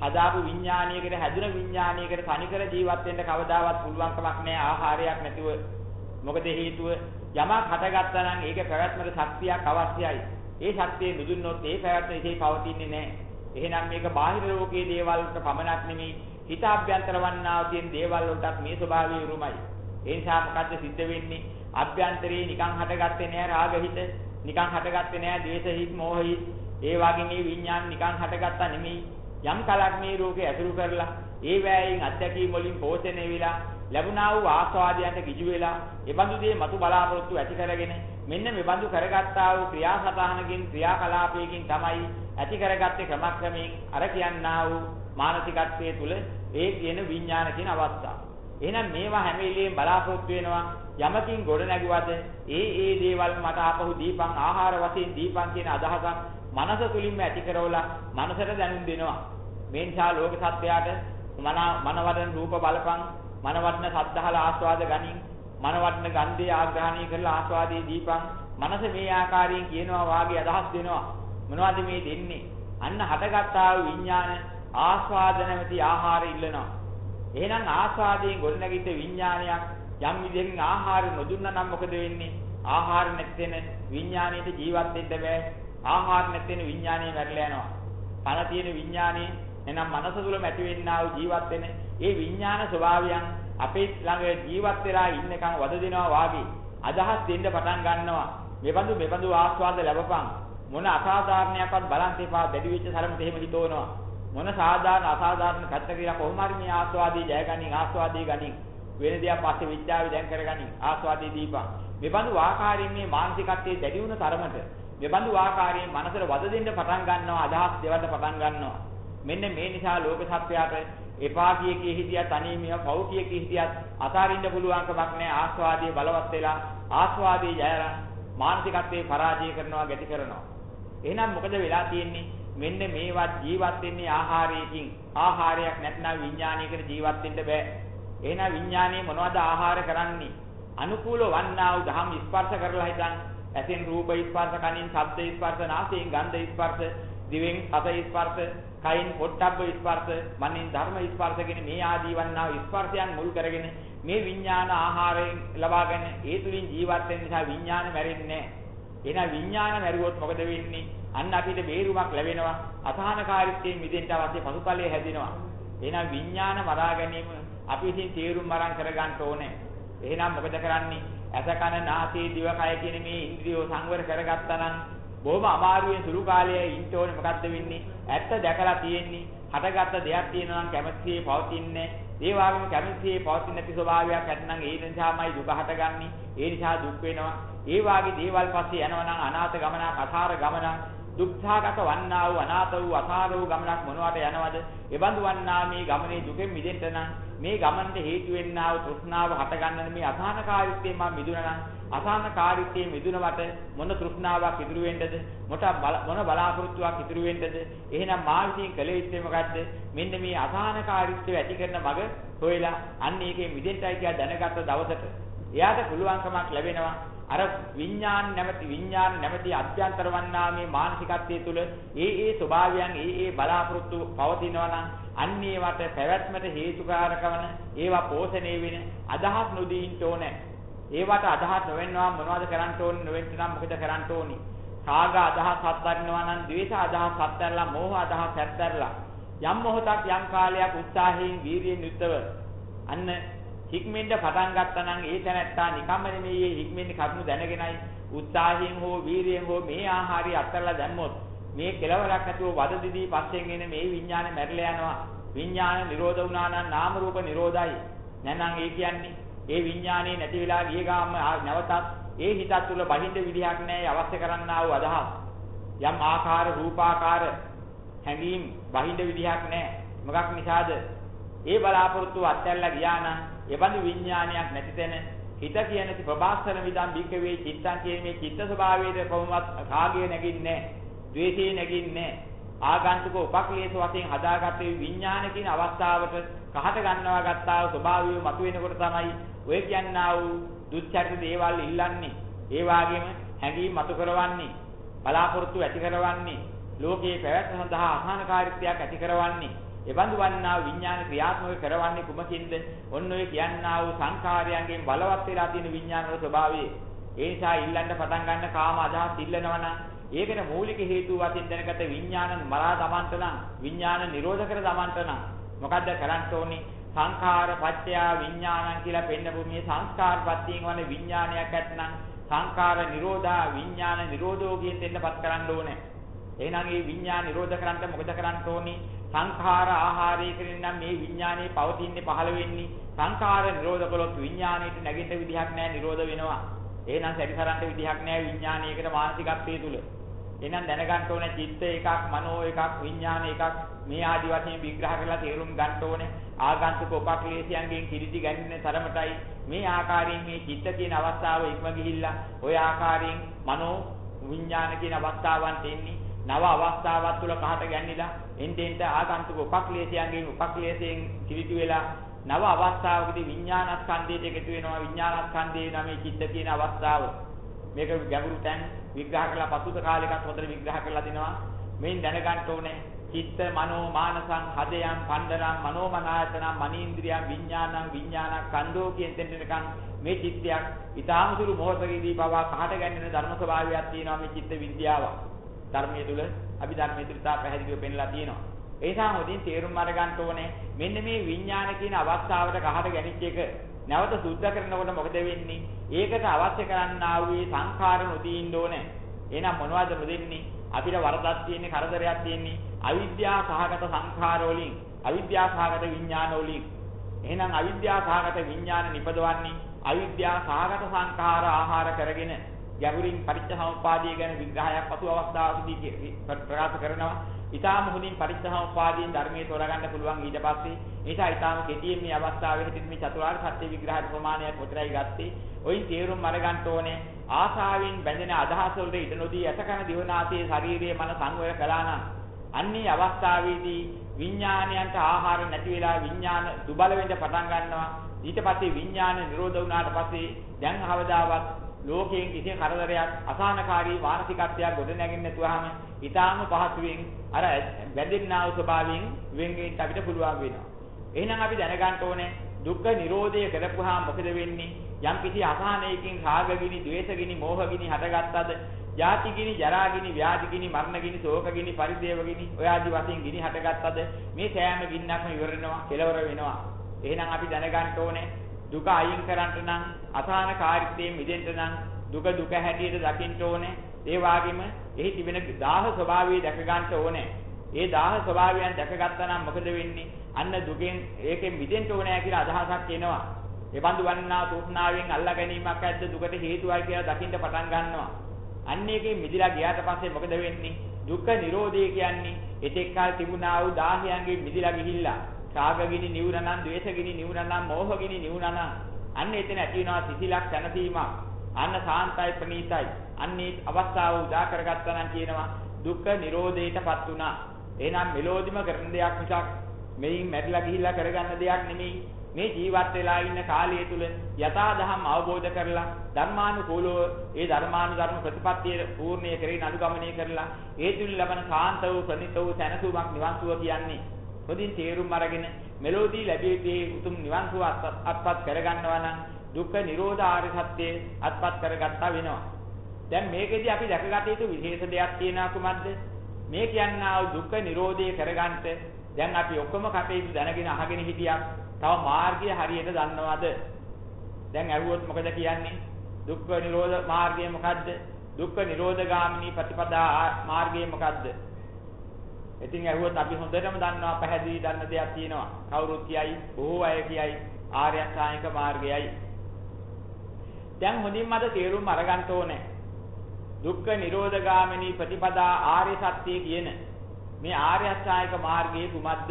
[SPEAKER 1] හදාපු විඥානයකට හැදුන විඥානයකට තනිකර ජීවත් වෙන්න කවදාවත් පුළුවන් කමක් නැහැ ආහාරයක් නැතුව. මොකද හේතුව? යමක් හටගත්තා නම් ඒක පැවැත්මට ශක්තියක් අවශ්‍යයි. ඒ ශක්තිය නුදුන්නොත් ඒ පැවැත්ම ඉතේ පවතින්නේ නැහැ. එහෙනම් මේක බාහිර ලෝකයේ දේවල් වලට පමණක් නෙමෙයි හිත අභ්‍යන්තර වන්නා තියෙන දේවල් වලටත් මේ ස්වභාවය උරුමයි. ඒ නිසා මොකද්ද සිද්ධ වෙන්නේ? අභ්‍යන්තරේ නිකන් හටගත්තේ නෑ රාග හිත නිකන් හටගත්තේ නෑ ද්වේෂ හිත් මෝහ හිත්. ඒ වගේ මේ විඥාන නිකන් හටගත්තා නෙමෙයි. යම් කලක් මේ රෝගේ ඇසුරු කරලා ඒ වෑයෙන් අත්‍යකී වලින් පෝෂණය වෙලා ලැබුණා වූ ආස්වාදයන්ට ගිජු වෙලා ඒ බඳු දේ මතු බලාපොරොත්තු ඇති කරගෙන මෙන්න මේ බඳු කරගත්තා වූ ක්‍රියාසතහනකින් ක්‍රියාකලාපයකින් තමයි ඇති කරගත්තේ ක්‍රමක්‍රමයෙන් අර කියන්නා වූ මානසිකත්වයේ තුල ඒ කියන විඥාන කියන අවස්ථාව. එහෙනම් මේවා හැම වෙලෙම බලාපොරොත්තු වෙනවා යමකින් ගොඩ නැගුවද ඒ ඒ දේවල් මට ආපහු දීපන් ආහාර වශයෙන් දීපන් කියන අදහසක් මනස තුලින්ම ඇති කරවලා මනසට දැනුම් දෙනවා මේ නිසා ලෝක සත්‍යයට මන මනවදන රූප බලපං මනවදන සද්ධාල ආස්වාද ගනින් මනවදන ගන්ධය ආග්‍රහණය කරලා ආස්වාදයේ දීපං මනස මේ ආකාරයෙන් කියනවා වාගේ අදහස් දෙනවා මොනවද මේ දෙන්නේ අන්න හටගත්තා වූ විඥාන ආස්වාද නැමැති ආහාර ඉල්ලනවා එහෙනම් ආස්වාදයෙන් ගොඩනැගිච්ච විඥානයක් යම් විදිහකින් ආහාර නොදුන්නා නම් මොකද වෙන්නේ? ආහාර නැත්නම් විඥාණයට ජීවත් වෙන්න බෑ. ආහාර නැත්නම් විඥාණය මැරලා යනවා. පණ තියෙන විඥාණය එනම් මනස තුල ඇති වෙන්නා වූ ජීවත් වෙන ඒ විඥාන ස්වභාවයන් අපේ ළඟ ජීවත් වෙලා ඉන්නකම් වද දෙනවා වාගේ අදහස් දෙන්න පටන් ගන්නවා. මෙබඳු මෙබඳු ආස්වාද ලැබපන්. මොන අසාධාරණයක්වත් බලන් තේපා බැරි වෙච්ච තරමට එහෙම හිතවනවා. මොන සාධාරණ අසාධාරණ පැත්ත කියලා කොහොම හරි මේ ආස්වාදී ජය ගනින් ආස්වාදී ගනින් වෙන දෙයක් පස්සේ විද්‍යාවේ දැන් කරගනින් ආස්වාදී දීපන්. මෙබඳු ආකාරයෙන් මේ මානසිකත්වයේ දැඩි වුණ තරමට මෙබඳු ආකාරයෙන් මනසට වද දෙන්න පටන් ගන්නවා අදහස් දෙවන්න පටන් ගන්නවා. මෙන්න මේ නිසා ලෝක සත්‍යයට එපා කිය කී හිටියත් අනීමිය පව් කිය කී හිටියත් අතාරින්න පුළුවන් කමක් නැහැ ආස්වාදී බලවත් වෙලා ආස්වාදී ජයරන් මානසිකත්වයේ පරාජය කරනවා ගැටි කරනවා. එහෙනම් මොකද වෙලා තියෙන්නේ? මෙන්න මේවත් ජීවත් වෙන්නේ ආහාරයකින්. ආහාරයක් නැත්නම් විඥානයකට ජීවත් වෙන්න බෑ. එහෙනම් විඥානයේ මොනවද ආහාර කරන්නේ? අනුකූල වන්නා වූ ධම් ස්පර්ශ කරලා හිටන් ඇසෙන් රූප ස්පර්ශ කනින් ශබ්ද ස්පර්ශ නාසයෙන් ගන්ධ ස්පර්ශ දිවෙන් රස ස්පර්ශ කයින් පොට්ටබ්බ ස්පර්ශ මනින් ධර්ම ස්පර්ශ කියන මේ ආදී වන්නා වූ ස්පර්ශයන් මුල් කරගෙන මේ විඥාන ආහාරයෙන් ලබාගෙන ඒ තුලින් ජීවත් වෙන නිසා විඥාන මැරෙන්නේ නැහැ. එහෙනම් විඥාන මැරුවොත් මොකද වෙන්නේ? අන්න අපිට බේරුමක් ලැබෙනවා. අසහනකාරීත්වයෙන් මිදෙන්න අවශ්‍ය පසුතලයේ හැදෙනවා. එහෙනම් විඥාන මරා ගැනීම අපි විසින් තීරුම් මරන් කරගන්න ඕනේ. එහෙනම් මොකද කරන්නේ? ඇස කන නාසය දිව කය කියන මේ ඉන්ද්‍රියෝ සංවර කරගත්තා නම් බොහොම අමාරුවෙන් සුළු කාලයේ ඉන්න ඕනේ මොකද්ද වෙන්නේ? ඇත්ත දැකලා තියෙන්නේ. හටගත්ත දෙයක් තියෙනවා නම් කැමැතිේ පවතින්නේ. ඒ වගේම කැමැතිේ පවතින නැති ස්වභාවයක් ඇත්නම් ඒ නිසාමයි දුක හටගන්නේ. ඒ නිසා දුක් වෙනවා. ඒ වාගේ දේවල් පස්සේ යනවා නම් අනාථ ගමනක් අසාර ගමනක් දුක්ඛාගත වන්නා වූ අනාථ වූ අසාර වූ ගමනක් මොනවට යනවද? එබඳු වන්නා මේ ගමනේ දුකෙන් මිදෙන්න නම් මේ ගමනට හේතු වෙන්නා වූ තෘෂ්ණාව හටගන්න මේ අසහනකාරීත්වයෙන් මම මිදුණා නම් අසහනකාරීත්වයෙන් මිදුණවට මොන තෘෂ්ණාවක් ඉදිරි වෙන්නද? මොට මොන බලාපොරොත්තුවක් ඉදිරි වෙන්නද? එහෙනම් මා විසින් කළ යුත්තේ මොකද්ද? මෙන්න මේ අසහනකාරීත්වය ඇති කරන මග හොයලා අන්න ඒකේ මිදෙන්නයි කියලා දැනගත්ත දවසට එයාට පුළුවන්කමක් ලැබෙනවා. අර විඥාන නැමැති විඥාන නැමැති අධ්‍යන්තර වන්නා මේ මානසිකත්වයේ තුල ඒ ඒ ස්වභාවයන් ඒ ඒ බලාපොරොත්තු පවතිනවා නම් අන්න ඒවට පැවැත්මට හේතුකාරක වන ඒවා පෝෂණය වෙන අදහස් නොදීන්ට ඕනේ. ඒවට අදහස් නොවෙන්නවා මොනවද කරන්න ඕනේ නොවෙන්න නම් මොකද කරන්න ඕනේ? රාග අදහස් හත්දරනවා නම් ද්වේෂ අදහස් හත්දරලා මෝහ අදහස් හත්දරලා යම් මොහොතක් යම් කාලයක් උත්සාහයෙන් වීරියෙන් යුක්තව අන්න හික්මෙන්ද පටන් ගත්තා නම් ඒ තැනැත්තා නිකම්ම නෙමෙයි හික්මෙන්න කරුණු දැනගෙනයි උත්සාහයෙන් හෝ වීරියෙන් හෝ මේ ආහාරය අත්හැරලා දැම්මොත් මේ කෙලවරක් නැතුව වද දිදී පස්සෙන් එන මේ විඥානේ මැරිලා යනවා විඥාන නිරෝධ වුණා නම් නාම රූප නිරෝධයි නැත්නම් ඒ කියන්නේ ඒ විඥානේ නැති වෙලා ගිය ගාම නැවතත් ඒ හිතත් තුළ බහිඳ විදිහක් නැහැ අවශ්‍ය කරන්නා වූ අදහස්. යම් ආකාර රූපාකාර හැඟීම් බහිඳ විදිහක් නැහැ. මොකක් නිසාද? ඒ බලාපොරොත්තු අත්හැරලා ගියා නම් එබඳු විඥානයක් නැති තැන හිත කියන ප්‍රභාස්තර විදම් බික්කවේ චිත්තං කියන මේ චිත්ත ස්වභාවයේ කොහොමවත් කාගිය නැගින්නේ ද්වේෂේ නැගින්නේ ආගන්තුක උපක්ලේශ වශයෙන් හදාගත්තේ විඥාන කියන අවස්ථාවට කහට ගන්නවා ගත්තා වූ ස්වභාවය මතුවෙනකොට තමයි ඔය කියන්නා වූ දුච්චරිත දේවල් ඉල්ලන්නේ ඒ වගේම හැඟීම් මතු කරවන්නේ බලාපොරොත්තු ඇති කරවන්නේ ලෝකයේ පැවැත්ම සඳහා අසහනකාරීත්වයක් ඇති කරවන්නේ එබඳු වන්නා විඥාන ක්‍රියාත්මක කරවන්නේ කුමකින්ද? ඔන්න ඔය කියන්නා වූ සංඛාරයන්ගෙන් බලවත් වෙලා තියෙන විඥානවල ස්වභාවය. ඒ නිසා ඉල්ලන්න පටන් ගන්න කාම අදහස් ඉල්ලනවා නම් ඒකේ මූලික හේතුව වශයෙන් දැනගත විඥාන මරා දමන්ත නම් විඥාන නිරෝධ කර දමන්ත නම් මොකද්ද කරන්න ඕනේ? සංඛාර පත්‍ය විඥානං කියලා පෙන්නපු මේ සංස්කාර පත්‍යයෙන් වන විඥානයක් ඇත්නම් සංඛාර නිරෝධා විඥාන නිරෝධෝ කියන දෙන්නපත් කරන්න ඕනේ. එහෙනම් මේ විඥාන නිරෝධ කරන්න මොකද කරන්න ඕනේ? සංඛාර ආහාරය කියන නම් මේ විඥානේ පවතින්නේ පහළ වෙන්නේ සංඛාර නිරෝධ කළොත් විඥාණයට නැගිට විදිහක් නැහැ නිරෝධ වෙනවා. එහෙනම් සැරිසරන්න විදිහක් නැහැ විඥානයේකට මානසිකත්වයේ තුල. එහෙනම් දැනගන්න ඕනේ චිත්ත එකක්, මනෝ එකක්, විඥාන එකක්. මේ ආදි වශයෙන් විග්‍රහ කරලා තේරුම් ගන්න ඕනේ. ආගන්තුක උපක්ලේශයන්ගෙන් කිලිටි ගැන්වෙන තරමටයි මේ ආකාරයෙන් මේ චිත්ත කියන අවස්ථාව ඉක්ම ගිහිල්ලා ওই ආකාරයෙන් මනෝ විඥාන කියන අවස්ථාවන් දෙන්නේ. නව අවස්ථාවක් තුල කහට ගැන්නිලා එන්ටෙන්ට ආගන්තුක උපක්ලේශයන්ගෙන් උපක්ලේශයෙන් කිලිටි වෙලා නව අවස්ථාවකදී විඥානස්කන්ධයට එකතු වෙනවා. විඥානස්කන්ධයේ නමේ චිත්ත කියන අවස්ථාව. මේක ගැඹුරු තැන් විග්‍රහ කරලා පසුත කාලෙකත් හොඳට විග්‍රහ කරලා දිනවා. මෙයින් දැනගන්න ඕනේ චිත්ත මනෝ මානසං හදයන් පණ්ඩරම් මනෝමනායතන මනීන්ද්‍රියං විඥානං විඥානස්කන්ධෝ කියන දෙන්නකන් මේ චිත්තයක් ඊටාම සුළු මොහොතකදී පවා කහට ගැන්වෙන ධර්ම ස්වභාවයක් තියෙනවා මේ චිත්ත විද්‍යාව. ධර්මයේ තුල අභිධර්මයේ තුල තා පැහැදිලිව පෙන්ලා තියෙනවා. ඒ නිසා හොඳින් තේරුම් අරගන්න ඕනේ මෙන්න මේ විඥාන කියන අවස්ථාවට කහට ගැනිච්ච එක. නැවත සුද්ධ කරනකොට මොකද වෙන්නේ? ඒකට අවශ්‍ය කරන්නා වූ සංඛාර නොදී ඉන්න ඕනේ. එහෙනම් මොනවද නොදෙන්නේ? අපිට වරදක් තියෙන්නේ කරදරයක් තියෙන්නේ අවිද්‍යා සහගත සංඛාර වලින් අවිද්‍යා සහගත විඥාන වලින් එහෙනම් අවිද්‍යා සහගත විඥාන නිපදවන්නේ අවිද්‍යා සහගත සංඛාර ආහාර කරගෙන ගැඹුරින් පරිච්ඡසමුපාදය ගැන විග්‍රහයක් පසු අවස්ථාවකදී ප්‍රකාශ කරනවා. ඊටාම හොඳින් පරිච්ඡසමුපාදයෙන් ධර්මයේ තෝරගන්න පුළුවන් ඊට පස්සේ නිසා ඊටාම කෙටියෙන් මේ අවස්ථාවේ හිටින් මේ චතුරාර්ය සත්‍ය විග්‍රහයේ ප්‍රමාණයක් උතරයි ගත්තේ. ඔයින් තේරුම් අරගන්න ඕනේ ආශාවෙන් බැඳෙන අදහස් වලට ඉඩ නොදී යසකන දිවනාසයේ ශාරීරියේ මන සංවර කළා නම් අන්නේ අවස්ථාවේදී විඥානයන්ට ආහාර නැති වෙලා විඥාන දුබල වෙන්න පටන් ගන්නවා ඊට පස්සේ විඥාන නිරෝධ වුණාට පස්සේ දැන් අවදාවත් ලෝකයෙන් කිසි කරදරයක් අසහනකාරී මානසිකත්වයක් ගොඩ නැගෙන්නේ නැතුවම ඊටාම පහසුවෙන් අර වැදෙන්නා වූ ස්වභාවයෙන් වෙන්ගෙන්න අපිට පුළුවන් වෙනවා. එහෙනම් අපි දැනගන්න ඕනේ දුක්ඛ නිරෝධය කරපුවාම මොකද වෙන්නේ? යම් කිසි අසහනයකින් රාගගිනි, ද්වේෂගිනි, මෝහගිනි හටගත්තද, ජාතිගිනි, ජරාගිනි, ව්‍යාධිගිනි, මරණගිනි, ශෝකගිනි, පරිදේවගිනි ඔය ආදි වශයෙන් ගිනි හටගත්තද මේ සෑම ගින්නක්ම ඉවර වෙනවා, කෙලවර වෙනවා. එහෙනම් අපි දැනගන්න ඕනේ දුක අයින් කරන්න නම් අසහනකාරීත්වයෙන් මිදෙන්න නම් දුක දුක හැටියට දකින්න ඕනේ. ඒ වගේම එහි තිබෙන දාහ ස්වභාවය දැක ගන්න ඕනේ. ඒ දාහ ස්වභාවයන් දැකගත්තා නම් මොකද වෙන්නේ? අන්න දුකෙන් ඒකෙන් මිදෙන්න ඕනේ කියලා අදහසක් එනවා. ඒ බඳු වන්නා තෘෂ්ණාවෙන් අල්ලා ගැනීමක් ඇද්ද දුකට හේතුවයි කියලා දකින්න පටන් ගන්නවා. අන්න ඒකෙන් මිදිලා ගියාට පස්සේ මොකද වෙන්නේ? දුක්ඛ නිරෝධය කියන්නේ එතෙක් කල තිබුණා වූ දාහයන්ගෙන් මිදිලා ගිහිල්ලා රාගගිනි නිවුනනම්, ද්වේෂගිනි නිවුනනම්, මෝහගිනි නිවුනනම් අන්න එතන ඇති වෙනවා සිසිලක් දැනසීමක්. අන්න සාන්තයි ප්‍රණීතයි. අන්නේ අවස්ථාව උදා කරගත්තා නම් කියනවා දුක්ඛ නිරෝධයටපත් වුණා. එහෙනම් මෙලෝදිම කරන දෙයක් මිසක් මෙයින් මැරිලා ගිහිල්ලා කරගන්න දෙයක් නෙමෙයි. මේ ජීවත් වෙලා ඉන්න කාලය තුල යථා දහම් අවබෝධ කරලා ධර්මානුකූලව ඒ ධර්මානුධර්ම ප්‍රතිපත්තිය පූර්ණිය කරගෙන අනුගමනය කරලා ඒ තුල ලබන සාන්ත වූ ප්‍රණිත වූ සැනසුමක් නිවන් සුව කියන්නේ හොඳින් තේරුම් අරගෙන මෙලෝදී ලැබෙන්නේ උතුම් නිවන් සුව අත්පත් කරගන්නවා නම් දුක්ඛ නිරෝධ ආර්ය සත්‍ය අත්පත් කරගත්තා වෙනවා. දැන් මේකෙදි අපි දැකගත යුතු විශේෂ දෙයක් තියෙනවා කුමක්ද? මේ කියන්නා වූ දුක්ඛ නිරෝධය කරගන්නට දැන් අපි ඔක්කොම කටයුතු දැනගෙන අහගෙන හිටියක් තව මාර්ගය හරියට දන්නවද? දැන් ඇහුවොත් මොකද කියන්නේ? දුක්ඛ නිරෝධ මාර්ගය මොකද්ද? දුක්ඛ නිරෝධගාමිනී ප්‍රතිපදා මාර්ගය මොකද්ද? ඉතින් ඇහුවොත් අපි හොඳටම දන්නවා පැහැදිලි දන්න දෙයක් තියෙනවා. කවුරුත් කියයි, බොහෝ අය කියයි ආර්ය අෂ්ටාංගික මාර්ගයයි. දැන් මුලින්ම අද තේරුම් අරගන්න ඕනේ. දුක්ඛ නිරෝධගාමිනී ප්‍රතිපදා ආර්ය සත්‍ය කියන මේ ආර්ය අෂ්ටාංගික මාර්ගයේ කුමක්ද?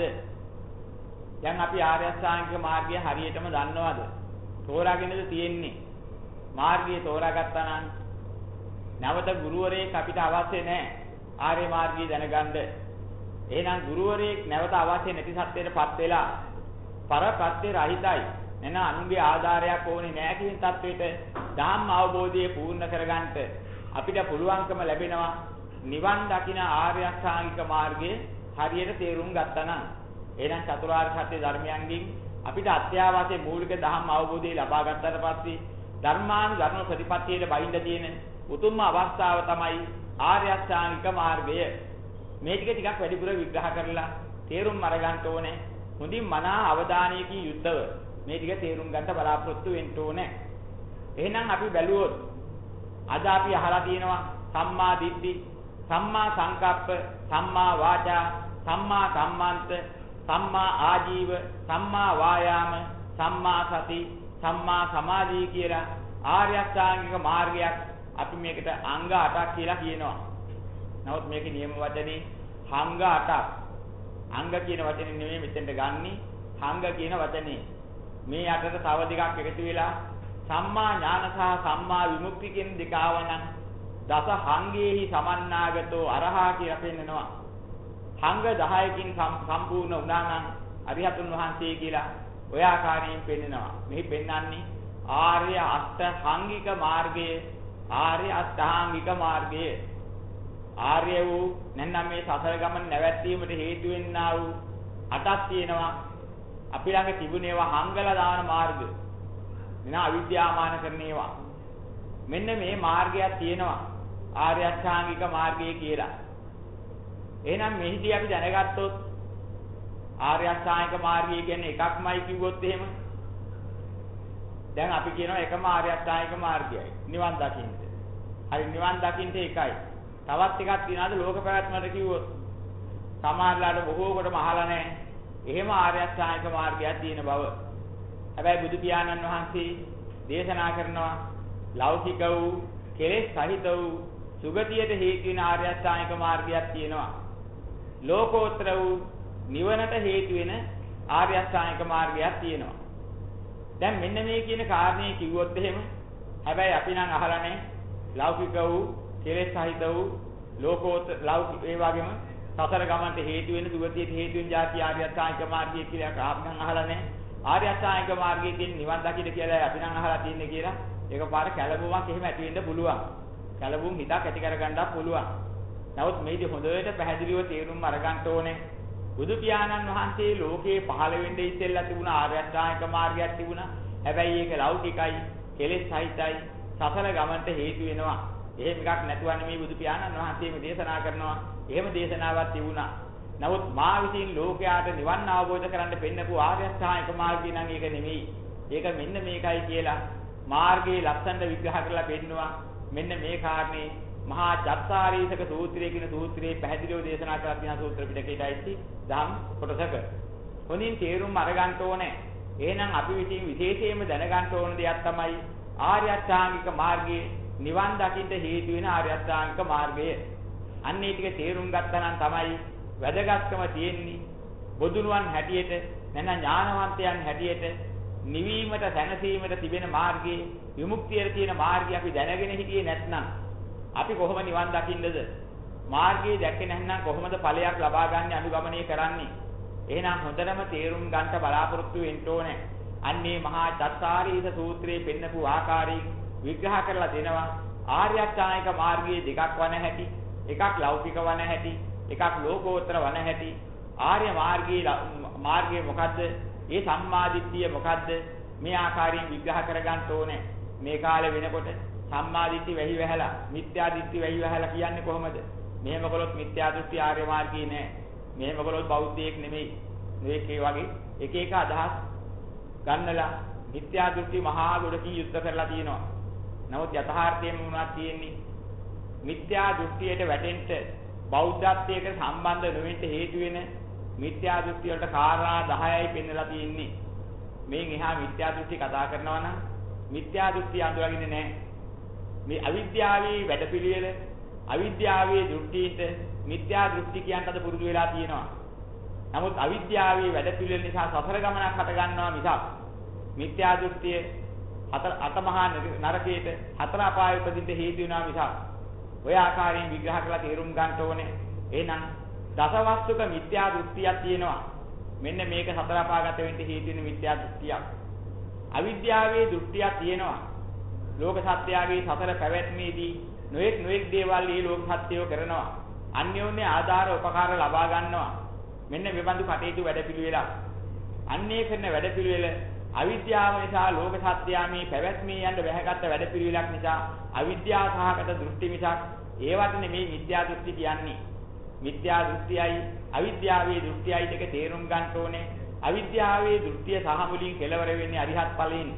[SPEAKER 1] දැන් අපි ආර්ය අෂ්ටාංගික මාර්ගය හරියටම දන්නවද? තෝරාගෙනද තියෙන්නේ? මාර්ගය තෝරාගත්තා නම් නැවත ගුරුවරයෙක් අපිට අවශ්‍ය නැහැ. ආර්ය මාර්ගය දැනගන්න. එහෙනම් ගුරුවරයෙක් නැවත අවශ්‍ය නැති සත්‍යයටපත් වෙලා පරපත්‍ය රහිතයි. එන අනුන්ගේ ආධාරයක් ඕනේ නැහැ කියන தത്വෙට ධම්ම අවබෝධය පූර්ණ කරගන්නට අපිට පුළුවන්කම ලැබෙනවා නිවන් දකින ආර්ය අෂ්ටාංගික මාර්ගයේ හරියට තේරුම් ගත්තා නම්. එහෙනම් චතුරාර්ය සත්‍ය ධර්මයන්ගෙන් අපිට අත්‍යවශ්‍ය මූලික ධම්ම අවබෝධය ලබා ගන්නට පස්සේ ධර්මානුධර්ම ප්‍රතිපත්තියේ බහිඳ තියෙන උතුම්ම අවස්ථාව තමයි ආර්ය අෂ්ටාංගික මාර්ගය. මේ ටික ටිකක් වැඩිපුර විග්‍රහ කරලා තේරුම් අරගන්න ඕනේ. හොඳින් මනා අවධානයකින් යුද්ධව මේ ටික තේරුම් ගන්න බලාපොරොත්තු වෙන්න ඕනේ. එහෙනම් අපි බැලුවොත් අද අපි අහලා තියෙනවා සම්මා දිට්ඨි, සම්මා සංකප්ප, සම්මා වාචා, සම්මා කම්මන්ත, සම්මා ආජීව, සම්මා වායාම, සම්මා සති, සම්මා සමාධි කියලා ආර්ය අෂ්ටාංගික මාර්ගයක් අපි මේකට අංග 8ක් කියලා කියනවා. නමුත් මේකේ නියම වචනේ අංග 8ක්. අංග කියන වචනේ නෙමෙයි මෙතෙන්ට ගන්නෙ. අංග කියන වචනේ. මේ අතර තව දෙකක් එකතු වෙලා සම්මා ඥාන සහ සම්මා විමුක්ති කියන දෙක ආවනම් දස හංගේහි සමන්නාගතෝ අරහා කියලා පෙන්නනවා. හංග 10කින් සම්පූර්ණ වුණා නම් අරිහතුන් වහන්සේ කියලා ඔය ආකාරයෙන් පෙන්නනවා. මෙහි පෙන්වන්නේ ආර්ය අෂ්ටාංගික මාර්ගයේ ආර්ය අෂ්ටාංගික මාර්ගයේ ආර්ය වූ නැත්නම් මේ සසර ගමන නැවැත්වීමට හේතු වෙන්නා වූ අටක් තියෙනවා. අපි ළඟ තිබුණේවා හංගලා දාන මාර්ග. මෙන්න අවිද්‍යාමාන කරන ඒවා. මෙන්න මේ මාර්ගයක් තියෙනවා. ආර්ය අෂ්ටාංගික මාර්ගය කියලා. එහෙනම් මෙහිදී අපි දැනගත්තොත් ආර්ය අෂ්ටාංගික මාර්ගය කියන්නේ එකක්මයි කිව්වොත් එහෙම දැන් අපි කියනවා එකම ආර්ය අෂ්ටාංගික මාර්ගයයි නිවන් දකින්න. හරි නිවන් දකින්න එකයි. තවත් එකක් තියනවාද ලෝක පැවැත්මට කිව්වොත් සමහරලාට බොහෝ කොටම අහලා නැහැ. එහෙම ආර්ය අෂ්ටාංගික මාර්ගයක් තියෙන බව. හැබැයි බුදු පියාණන් වහන්සේ දේශනා කරනවා ලෞකික වූ කෙලෙස් සහිත වූ සුගතියට හේතු වෙන ආර්ය අෂ්ටාංගික මාර්ගයක් තියෙනවා. ලෝකෝත්තර වූ නිවනට හේතු වෙන ආර්ය අෂ්ටාංගික මාර්ගයක් තියෙනවා. දැන් මෙන්න මේ කියන කාරණේ කිව්වොත් එහෙම හැබැයි අපි නම් අහලා නැහැ ලෞකික වූ කෙලෙස් සහිත වූ ලෝකෝත්තර ලෞකික ඒ වගේම සතර ගමන්ට හේතු වෙන දුගතියට හේතු වෙන જાති ආර්ය අෂ්ටාංගික මාර්ගය කියලා අපි නම් අහලා නැහැ. ආර්ය අෂ්ටාංගික මාර්ගයේ තියෙන නිවන් දකින්න කියලා අපි නම් අහලා තියෙන්නේ කියලා ඒකපාර කැළඹුමක් එහෙම ඇති වෙන්න පුළුවන්. කැළඹුම් හිතක් ඇති කරගන්නත් පුළුවන්. නමුත් මේදී හොඳට පැහැදිලිව තේරුම් අරගන්න ඕනේ. බුදු පියාණන් වහන්සේ ලෝකේ පහළ වෙන්න ඉස්සෙල්ලා තිබුණ ආර්ය අෂ්ටාංගික මාර්ගයක් තිබුණා. හැබැයි ඒක ලෞකිකයි, කෙලෙස් සහිතයි, සසල ගමන්ට හේතු වෙනවා. එහෙම එකක් නැතුව නෙමෙයි බුදු පියාණන් වහන්සේම දේශනා කරනවා. එහෙම දේශනාවක් තිබුණා. නමුත් මා විසින් ලෝකයාට නිවන් අවබෝධ කරන්න පෙන්නපු ආර්ය අෂ්ටාංගික මාර්ගය නම් ඒක නෙමෙයි. ඒක මෙන්න මේකයි කියලා මාර්ගයේ ලක්ෂණ විග්‍රහ කරලා පෙන්නවා. මෙන්න මේ කාරණේ මහා චත්තාරීසක සූත්‍රය කියන සූත්‍රයේ පැහැදිලිව දේශනා කරලා තියෙන සූත්‍ර පිටකයටයි දහම් කොටසක. හොඳින් තේරුම් අරගන්න ඕනේ. එහෙනම් අපි විසින් විශේෂයෙන්ම දැනගන්න ඕන දෙයක් තමයි ආර්ය අෂ්ටාංගික මාර්ගයේ නිවන් දකින්න හේතු වෙන ආර්ය අෂ්ටාංගික මාර්ගය. අන්න ඒ ටික තේරුම් ගත්තා නම් තමයි වැදගත්කම තියෙන්නේ. බොදුනුවන් හැටියට නැත්නම් ඥානවන්තයන් හැටියට නිවීමට සැනසීමට තිබෙන මාර්ගයේ විමුක්තියට තියෙන මාර්ගය අපි දැනගෙන හිටියේ නැත්නම් අපි කොහොම නිවන් දකින්නද? මාර්ගයේ දැක්කේ නැත්නම් කොහොමද ඵලයක් ලබා ගන්න අනුගමනය කරන්නේ? එහෙනම් හොඳටම තේරුම් ගන්න බලාපොරොත්තු වෙන්න ඕනේ. අන්නේ මහා චත්තාරීස සූත්‍රයේ පෙන්නපු ආකාරයෙන් විග්‍රහ කරලා දෙනවා. ආර්ය අෂ්ටාංගික මාර්ගයේ දෙකක් වන හැටි, එකක් ලෞකික වන හැටි, එකක් ලෝකෝත්තර වන හැටි. ආර්ය මාර්ගයේ මාර්ගය මොකද්ද? ඒ සම්මාදිට්ඨිය මොකද්ද? මේ ආකාරයෙන් විග්‍රහ කරගන්න ඕනේ. මේ කාලේ වෙනකොට සම්මා දිට්ඨි වැහි වැහැලා මිත්‍යා දිට්ඨි වැහි වැහැලා කියන්නේ කොහොමද? මෙහෙම කළොත් මිත්‍යා දෘෂ්ටි ආර්ය මාර්ගී නෑ. මෙහෙම කළොත් බෞද්ධයෙක් නෙමෙයි. මේකේ වගේ එක එක අදහස් ගන්නලා මිත්‍යා දෘෂ්ටි මහා ගොඩකින් යුද්ධ කරලා තියෙනවා. නමුත් යථාර්ථයෙන්ම මොනවද තියෙන්නේ? මිත්‍යා දෘෂ්ටියට වැටෙන්න බෞද්ධත්වයට සම්බන්ධ නොවෙන්න හේතු වෙන මිත්‍යා දෘෂ්ටි වලට කාරණා 10යි පෙන්නලා තියෙන්නේ. මේන් එහා මිත්‍යා දෘෂ්ටි කතා කරනවා නම් මිත්‍යා දෘෂ්ටි අඳුරගන්නේ නැහැ. මේ අවිද්‍යාවේ වැඩපිළිවෙල අවිද්‍යාවේ දෘෂ්ටියට මිත්‍යා දෘෂ්ටි කියන්නද පුරුදු වෙලා තියෙනවා. නමුත් අවිද්‍යාවේ වැඩපිළිවෙල නිසා සසර ගමනක් හට ගන්නවා මිසක් මිත්‍යා දෘෂ්ටිය හතර අතමහා නරකයට හතර අපාය උපදින්න හේතු වෙනවා මිසක් ඔය ආකාරයෙන් විග්‍රහ කරලා තේරුම් ගන්න ඕනේ. එහෙනම් දසවස්තුක මිත්‍යා දෘෂ්ටියක් තියෙනවා. මෙන්න මේක සතර අපාගත වෙන්න හේතු වෙන මිත්‍යා දෘෂ්ටියක්. අවිද්‍යාවේ දෘෂ්ටියක් තියෙනවා. ලෝක සත්‍යයේ සතර පැවැත්මේදී නොඑක් නොඑක් දේවල් මේ ලෝක සත්‍යය කරනවා. අන්‍යෝන්‍ය ආධාර උපකාර ලබා ගන්නවා. මෙන්න මෙබඳු කටයුතු වැඩපිළිවෙලක්. අන්නේ කරන වැඩපිළිවෙල අවිද්‍යාව නිසා ලෝක සත්‍යය මේ පැවැත්මේ යන්න වැහැගත් වැඩපිළිවෙලක් නිසා අවිද්‍යාව සහගත දෘෂ්ටි මිසක් ඒවට නෙමේ මිත්‍යා දෘෂ්ටි කියන්නේ. මිත්‍යා දෘෂ්ටියයි අවිද්‍යාවේ දෘෂ්ටියයි දෙක තේරුම් ගන්න ඕනේ. අවිද්‍යාවේ දෘෂ්ටිය සහ මුලින් කෙලවර වෙන්නේ අරිහත් ඵලයෙන්.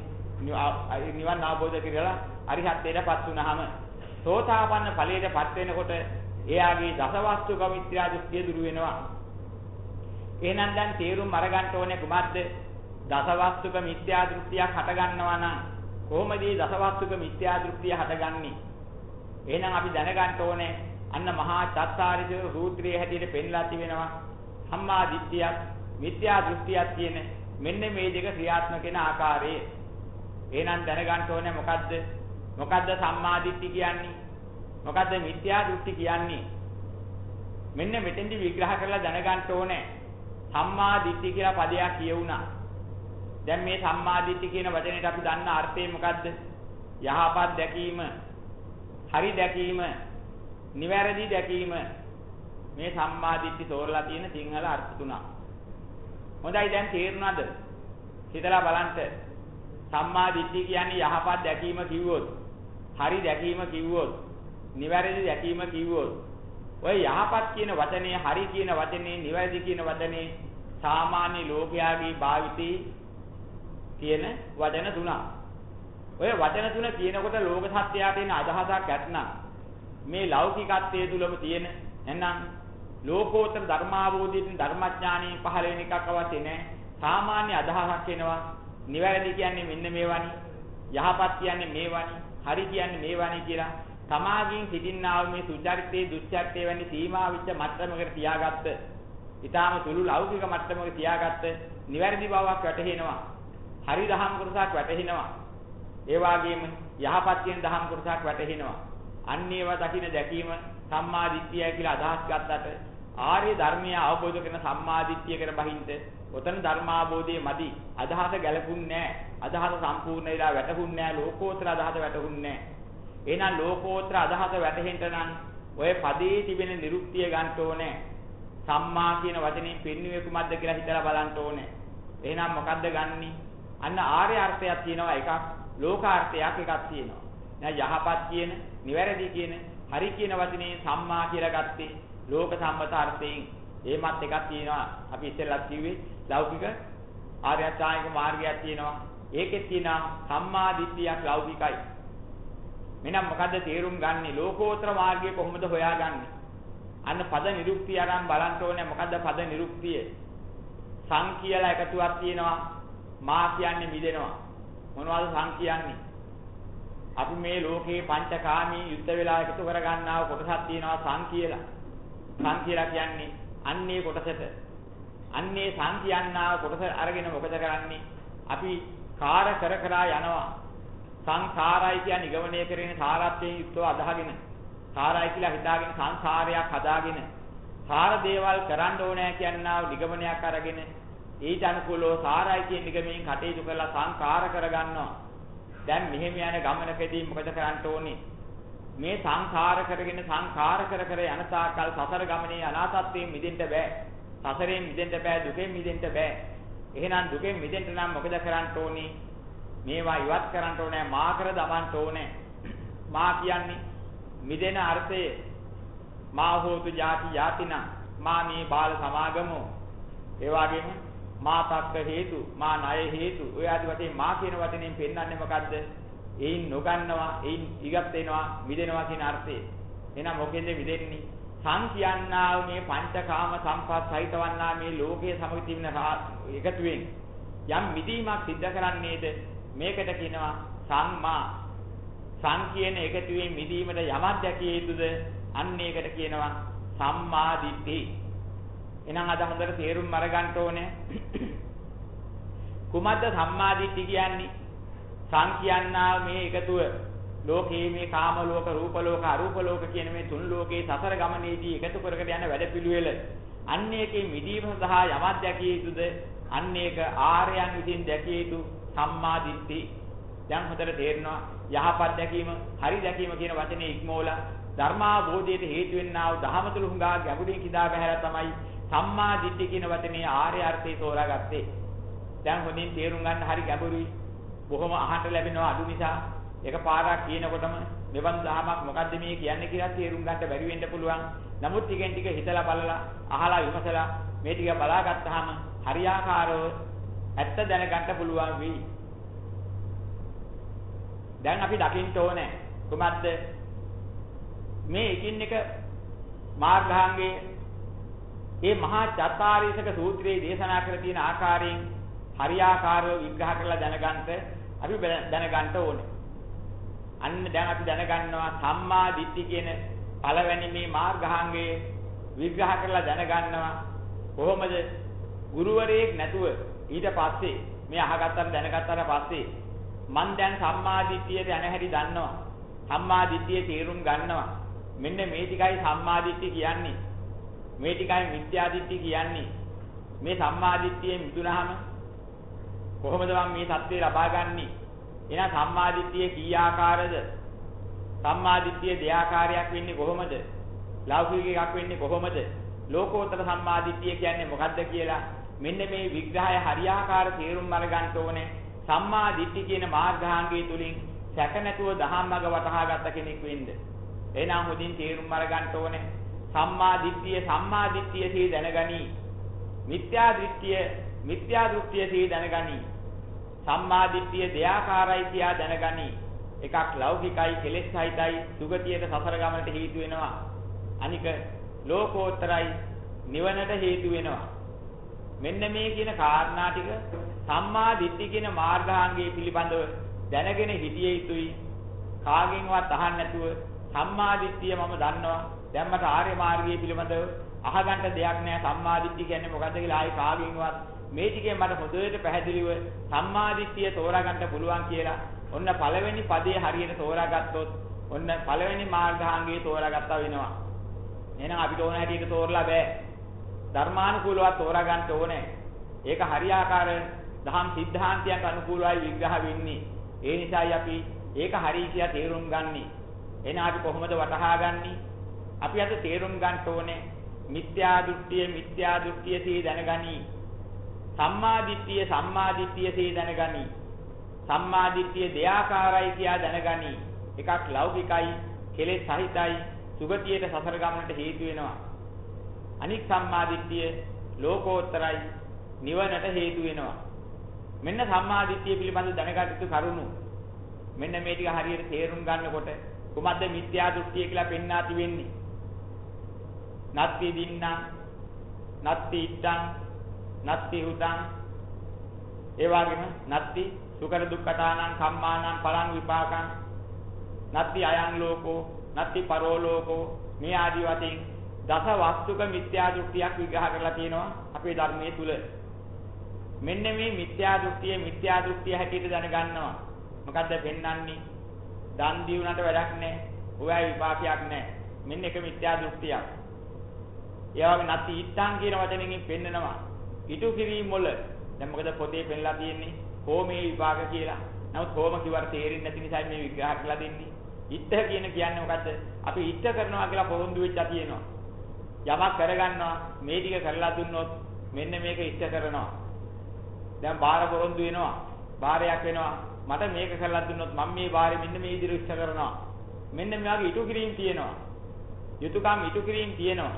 [SPEAKER 1] නිවන් අවබෝධ කරලා අරිහත්ත්වයටපත් වුනහම සෝතාපන්න ඵලයටපත් වෙනකොට එයාගේ දසවස්තුක මිත්‍යා දෘෂ්ටිය දුරු වෙනවා. එහෙනම් දැන් තේරුම් අරගන්න ඕනේ කුමක්ද? දසවස්තුක මිත්‍යා දෘෂ්ටියක් හට ගන්නවා නම් කොහොමද මේ දසවස්තුක මිත්‍යා දෘෂ්ටිය හටගන්නේ? එහෙනම් අපි දැනගන්න ඕනේ අන්න මහා චත්තාරිස සූත්‍රයේ හැටියට පෙන්ලා තිබෙනවා සම්මා දිට්ඨියක් මිත්‍යා දෘෂ්ටියක් කියන මෙන්න මේ දෙක ක්‍රියාත්මක වෙන ආකාරය. එහෙනම් දැනගන්න ඕනේ මොකද්ද? මොකද්ද සම්මා දිට්ඨි කියන්නේ? මොකද්ද මිත්‍යා දෘෂ්ටි කියන්නේ? මෙන්න මෙතෙන්දි විග්‍රහ කරලා දැනගන්න ඕනේ. සම්මා දිට්ඨි කියලා පදයක් කියවුණා. දැන් මේ සම්මා දිට්ඨි කියන වචනේට අපි දන්න අර්ථය මොකද්ද? යහපත් දැකීම, හරි දැකීම, නිවැරදි දැකීම. මේ සම්මා දිට්ඨි තෝරලා තියෙන සිංහල අර්ථ තුනක්. හොඳයි දැන් තේරුණාද? හිතලා බලන්න. සම්මා දිට්ඨිය කියන්නේ යහපත් දැකීම කිව්වොත්, හරි දැකීම කිව්වොත්, නිවැරදි දැකීම කිව්වොත්, ඔය යහපත් කියන වචනේ, හරි කියන වචනේ, නිවැරදි කියන වචනේ සාමාන්‍ය ලෝකයාගේ භාවිතී කියන වචන තුනක්. ඔය වචන තුන කියනකොට ලෝක සත්‍යයට එන අදහසක් ඇත්නම් මේ ලෞකිකත්වයේ තුලම තියෙන එහෙනම් ලෝකෝත්තර ධර්මාවෝධයෙන් ධර්මඥානෙ පහළ වෙන එකක් අවශ්‍ය නැහැ. සාමාන්‍ය අදහසක් එනවා. නිවැරදි කියන්නේ මෙන්න මේවනි. යහපත් කියන්නේ මේවනි. හරි කියන්නේ මේවනි කියලා තමාගින් සිටින්නා වූ මේ සුචරිතයේ දුස්චරිතයේ වැනි සීමා විච්ච මට්ටමකට තියාගත්ත. ඊටාම සුළු ලෞකික මට්ටමක තියාගත්ත නිවැරදි බවක් වැටහෙනවා. හරි දහම් කොටසක් වැටහෙනවා. ඒ වගේම යහපත් කියන දහම් කොටසක් වැටහෙනවා. අන්න ඒවා දකින දැකීම සම්මා දිට්ඨිය කියලා අදහස් ගත්තට ආර්ය ධර්මය අවබෝධ කරන සම්මා දිට්ඨිය කර බහින්ද ඔතන ධර්මාබෝධයේ මදි. අදහස ගැලපුන්නේ නැහැ. අදහස සම්පූර්ණ වෙලා වැටහුන්නේ නැහැ. ලෝකෝත්තර අදහස වැටහුන්නේ නැහැ. එහෙනම් ලෝකෝත්තර අදහස වැටහෙන්න නම් ඔය පදේ තිබෙන නිරුක්තිය ගන්න ඕනේ. සම්මා කියන වචනේ පෙන්වෙ කුමක්ද කියලා හිතලා බලන්න ඕනේ. එහෙනම් මොකද්ද ගන්නේ? අන්න ආර්ය අර්ථයක් තියෙනවා එකක් ලෝකාර්ථයක් එකක් තියෙනවා. දැන් යහපත් කියන නිවැරදි කියන හරි කියන වචනේ සම්මා කියලා ගත්තේ ලෝක සම්මත අර්ථයෙන්. එහෙමත් එකක් තියෙනවා අපි ඉස්සෙල්ලත් කිව්වේ ලෞකික ආර්ය අෂ්ටාංගික මාර්ගයක් තියෙනවා. ඒකෙත් තියෙනවා සම්මා දිට්ඨියක් ලෞකිකයි. මෙන්න මොකද්ද තේරුම් ගන්නෙ? ලෝකෝත්තර මාර්ගය කොහොමද හොයාගන්නේ? අන්න පද නිරුක්තිය අරන් බලන්න ඕනේ. මොකද්ද පද නිරුක්තිය? සං කියලා එකතුවක් තියෙනවා. මා කියන්නේ මිදෙනවා මොනවද සං කියන්නේ අපි මේ ලෝකේ පංචකාමී යුද්ධ වෙලා එකතු කර ගන්නා කොටසක් තියෙනවා සං කියලා. සං කියලා කියන්නේ අන්නේ කොටසට. අන්නේ සං කියන්නා කොටස අරගෙන මොකද කරන්නේ? අපි කාර කර කර යනවා. සංසාරයි කියන නිගමනය කරගෙන සාරත්වයෙන් යුක්තව අදහගෙන සාරයි කියලා හිතාගෙන සංසාරයක් හදාගෙන සාර දේවල් කරන්න ඕනෑ කියනවා නිගමනයක් අරගෙන ඊට අනුකූලව සාරයි කියන නිගමනයෙන් කටයුතු කරලා සංකාර කරගන්නවා. දැන් මෙහෙම යන ගමනකදී මොකද කරන්න ඕනේ? මේ සංඛාර කරගෙන සංඛාර කර කර යන තාකල් සසර ගමනේ අනාතත්වයෙන් මිදෙන්න බෑ. සසරෙන් මිදෙන්න බෑ, දුකෙන් මිදෙන්න බෑ. එහෙනම් දුකෙන් මිදෙන්න නම් මොකද කරන්න ඕනේ? මේවා ඉවත් කරන්න ඕනේ, මා කර දමන්න ඕනේ. මා කියන්නේ මිදෙන අර්ථය මා හෝතු ಜಾති යතිනා මා මේ බාල සමාගමෝ ඒ වගේම මාතක්ක හේතු මා ණය හේතු ඔය ආදි වශයෙන් මා කියන වචනයෙන් පෙන්වන්නේ මොකද්ද? එයින් නොගන්නවා, එයින් ඉගත් වෙනවා, මිදෙනවා කියන අර්ථය. එහෙනම් මොකෙන්ද මිදෙන්නේ? සං කියන්නා මේ පංචකාම සංපත් සහිතවන්නා මේ ලෝකයේ සමග තිබෙන එකතු වෙන යම් මිදීමක් සිද්ධ කරන්නේද මේකට කියනවා සංමා සං කියන එකතුවේ මිදීමට යමක් දැකිය යුතුද අන්න ඒකට කියනවා සම්මා දිට්ඨි එහෙනම් අද හොඳට තේරුම් අරගන්න ඕනේ. කුමද්ද සම්මාදිට්ඨි කියන්නේ? සං කියන්නා මේ එකතුව ලෝකේ මේ කාම ලෝක, රූප ලෝක, අරූප ලෝක කියන මේ තුන් ලෝකේ සසර ගමනේදී එකතු කරගෙන යන වැඩපිළිවෙල අන්න ඒකේ මිදීම සඳහා යමක් දැකිය යුතුද? අන්න ඒක ආර්යයන් විසින් දැකිය යුතු සම්මා දිට්ඨි. දැන් හොඳට තේරෙනවා යහපත් දැකීම, හරි දැකීම කියන වචනේ ඉක්මෝලා ධර්මාභෝධයට හේතු වෙන්නා වූ දහම තුල හුඟා ගැඹුරින් කිදා බහැලා තමයි සම්මා දිට්ඨි කියන වචනේ ආර්ය අර්ථය තෝරාගත්තේ. දැන් හොඳින් තේරුම් ගන්න හරි ගැඹුරුයි. බොහොම අහන්න ලැබෙනවා අඩු නිසා එකපාරක් කියනකොටම මෙවන් දහමක් මොකද්ද මේ කියන්නේ කියලා තේරුම් ගන්න බැරි වෙන්න පුළුවන්. නමුත් ටිකෙන් ටික හිතලා බලලා අහලා විමසලා මේ ටික බලාගත්තාම හරියාකාරව ඇත්ත දැනගන්න පුළුවන් වෙයි. දැන් අපි දකින්න ඕනේ කොහොමද මේ එකින් එක මාර්ගාංගයේ මේ මහා චත්තාරීසක සූත්‍රයේ දේශනා කර තියෙන ආකාරයෙන් හරියාකාරව විග්‍රහ කරලා දැනගන්න අපි දැනගන්න ඕනේ. අන්න දැන් අපි දැනගන්නවා සම්මා දිට්ඨි කියන පළවෙනි මේ මාර්ගාංගයේ විග්‍රහ කරලා දැනගන්නවා කොහොමද ගුරුවරයෙක් නැතුව ඊට පස්සේ මේ අහගත්තට දැනගත්තාට පස්සේ මං දැන් සම්මා දිට්ඨියට යන හැටි දන්නවා. සම්මා දිට්ඨියේ තේරුම් ගන්නවා. මෙන්න මේ ටිකයි සම්මා දිට්ඨිය කියන්නේ. මේ ටිකයි මිත්‍යා දිට්ඨිය කියන්නේ. මේ සම්මා දිට්ඨියෙන් මිදුනහම කොහොමද මම මේ සත්‍යය ලබා ගන්නෙ? එහෙනම් සම්මා දිට්ඨිය කී ආකාරද? සම්මා දිට්ඨිය දෙආකාරයක් වෙන්නේ කොහොමද? ලෞකික එකක් වෙන්නේ කොහොමද? ලෝකෝත්තර සම්මා දිට්ඨිය කියන්නේ මොකද්ද කියලා මෙන්න මේ විග්‍රහය හරියාකාර තේරුම් අරගන්න ඕනේ. සම්මා දිට්ඨි කියන මාර්ගාංගය තුලින් සැක නැතුව දහම්මග වටහා ගත්ත කෙනෙක් වෙන්න. එහෙනම් හොඳින් තේරුම් අරගන්න ඕනේ. සම්මා දිට්ඨිය සම්මා දිට්ඨියසේ දැනගනි. මිත්‍යා දෘෂ්ටිය මිත්‍යා දෘෂ්ටිය සිහි දැනගනි. සම්මා දිට්ඨිය දෙයාකාරයි කියා දැනගනි. එකක් ලෞකිකයි කෙලෙස් සහිතයි සුගතියට සසර ගමනට හේතු වෙනවා. අනික ලෝකෝත්තරයි නිවනට හේතු වෙනවා. මෙන්න මේ කියන කාරණා ටික සම්මා දිට්ඨි කියන මාර්ගාංගයේ පිළිබඳව දැනගෙන හිටිය යුතුයි. කාගෙන්වත් අහන්න නැතුව සම්මා දිට්ඨිය මම දන්නවා. දැන් මට ආර්ය මාර්ගය පිළිබඳව අහගන්න දෙයක් නැහැ. සම්මා දිට්ඨිය කියන්නේ මොකද්ද කියලා ආයි කාගෙන්වත් මේ ටිකෙන් මට හොඳට පැහැදිලිව සම්මා දිට්ඨිය තෝරා පුළුවන් කියලා ඔන්න පළවෙනි පදේ හරියට තෝරාගත්තොත් ඔන්න පළවෙනි මාර්ගාංගයේ තෝරාගත්තා වෙනවා. එහෙනම් අපිට ඕන හැටියට තෝරලා බෑ. ධර්මානුකූලව තෝරා ගන්න ඕනේ. ඒක හරියාකාර දහම් සිද්ධාන්තයන්ට අනුකූලවයි විග්‍රහ වෙන්නේ. ඒ නිසායි අපි ඒක හරි කියලා තේරුම් ගන්නෙ. එහෙනම් අපි කොහොමද වටහා ගන්නෙ? අපි අද තේරුම් ගන්න ඕනේ මිත්‍යා දෘෂ්ටිය මිත්‍යා දෘෂ්ටිය තී දැනගනි. සම්මා දිට්ඨිය සම්මා දිට්ඨිය තී දැනගනි. සම්මා දිට්ඨිය දෙයාකාරයි කියා දැනගනි. එකක් ලෞකිකයි, කෙලෙස් සහිතයි, සුගතියට සසර ගමනට හේතු වෙනවා. අනික් සම්මා දිට්ඨිය ලෝකෝත්තරයි, නිවනට හේතු වෙනවා. මෙන්න සම්මා දිට්ඨිය පිළිබඳ දැනගත් යුතු කරුණු. මෙන්න මේ ටික හරියට තේරුම් ගන්නකොට කුමද්ද මිත්‍යා දෘෂ්ටිය කියලා පෙන්වා තිබෙන්නේ. නත්ති දින්නම්, නත්ති ඉත්තං, නත්ති හුතං, ඒ වගේම නත්ති සුකර දුක්ඛතානං කම්මානං පලං විපාකං. නත්ති අයං ලෝකෝ නත්ති පරෝ ලෝකෝ. මේ ආදි වශයෙන් දස වස්තුක මිත්‍යා දෘෂ්ටියක් විග්‍රහ කරලා තියෙනවා අපේ ධර්මයේ තුල. මෙන්න මේ මිත්‍යා දෘෂ්ටිය මිත්‍යා දෘෂ්ටිය හැටියට දැනගන්නවා. මොකද්ද පෙන්වන්නේ? දන් දීුණාට වැඩක් නැහැ. ඔයයි විපාකයක් නැහැ. මෙන්න එක මිත්‍යා දෘෂ්ටියක්. ඒ වගේ නැති ඊත්තං කියන වචනෙකින් පෙන්නනවා ඊටු කිරීම වල දැන් මොකද පොතේ පෙන්ලා තියෙන්නේ හෝමේ විභාග කියලා. නමුත් හෝම කිව්වට තේරෙන්නේ නැති නිසා මේ විග්‍රහ කරලා දෙන්නේ. ඉත්ත කියන කියන්නේ මොකද්ද? අපි ඉත්ත කරනවා කියලා පොරොන්දු වෙච්චා තියෙනවා. යමක් කරගන්නවා මේ ටික කරලා දුන්නොත් මෙන්න මේක ඉත්ත කරනවා. දැන් බාර පොරොන්දු වෙනවා. බාරයක් වෙනවා. මට මේක කරලා දුන්නොත් මම මේ බාරේ මෙන්න මේ විදිහට ඉත්ත කරනවා. මෙන්න මේ වගේ ඉටු කිරීම තියෙනවා. යුතුයකම් ඉටු කිරීම තියෙනවා.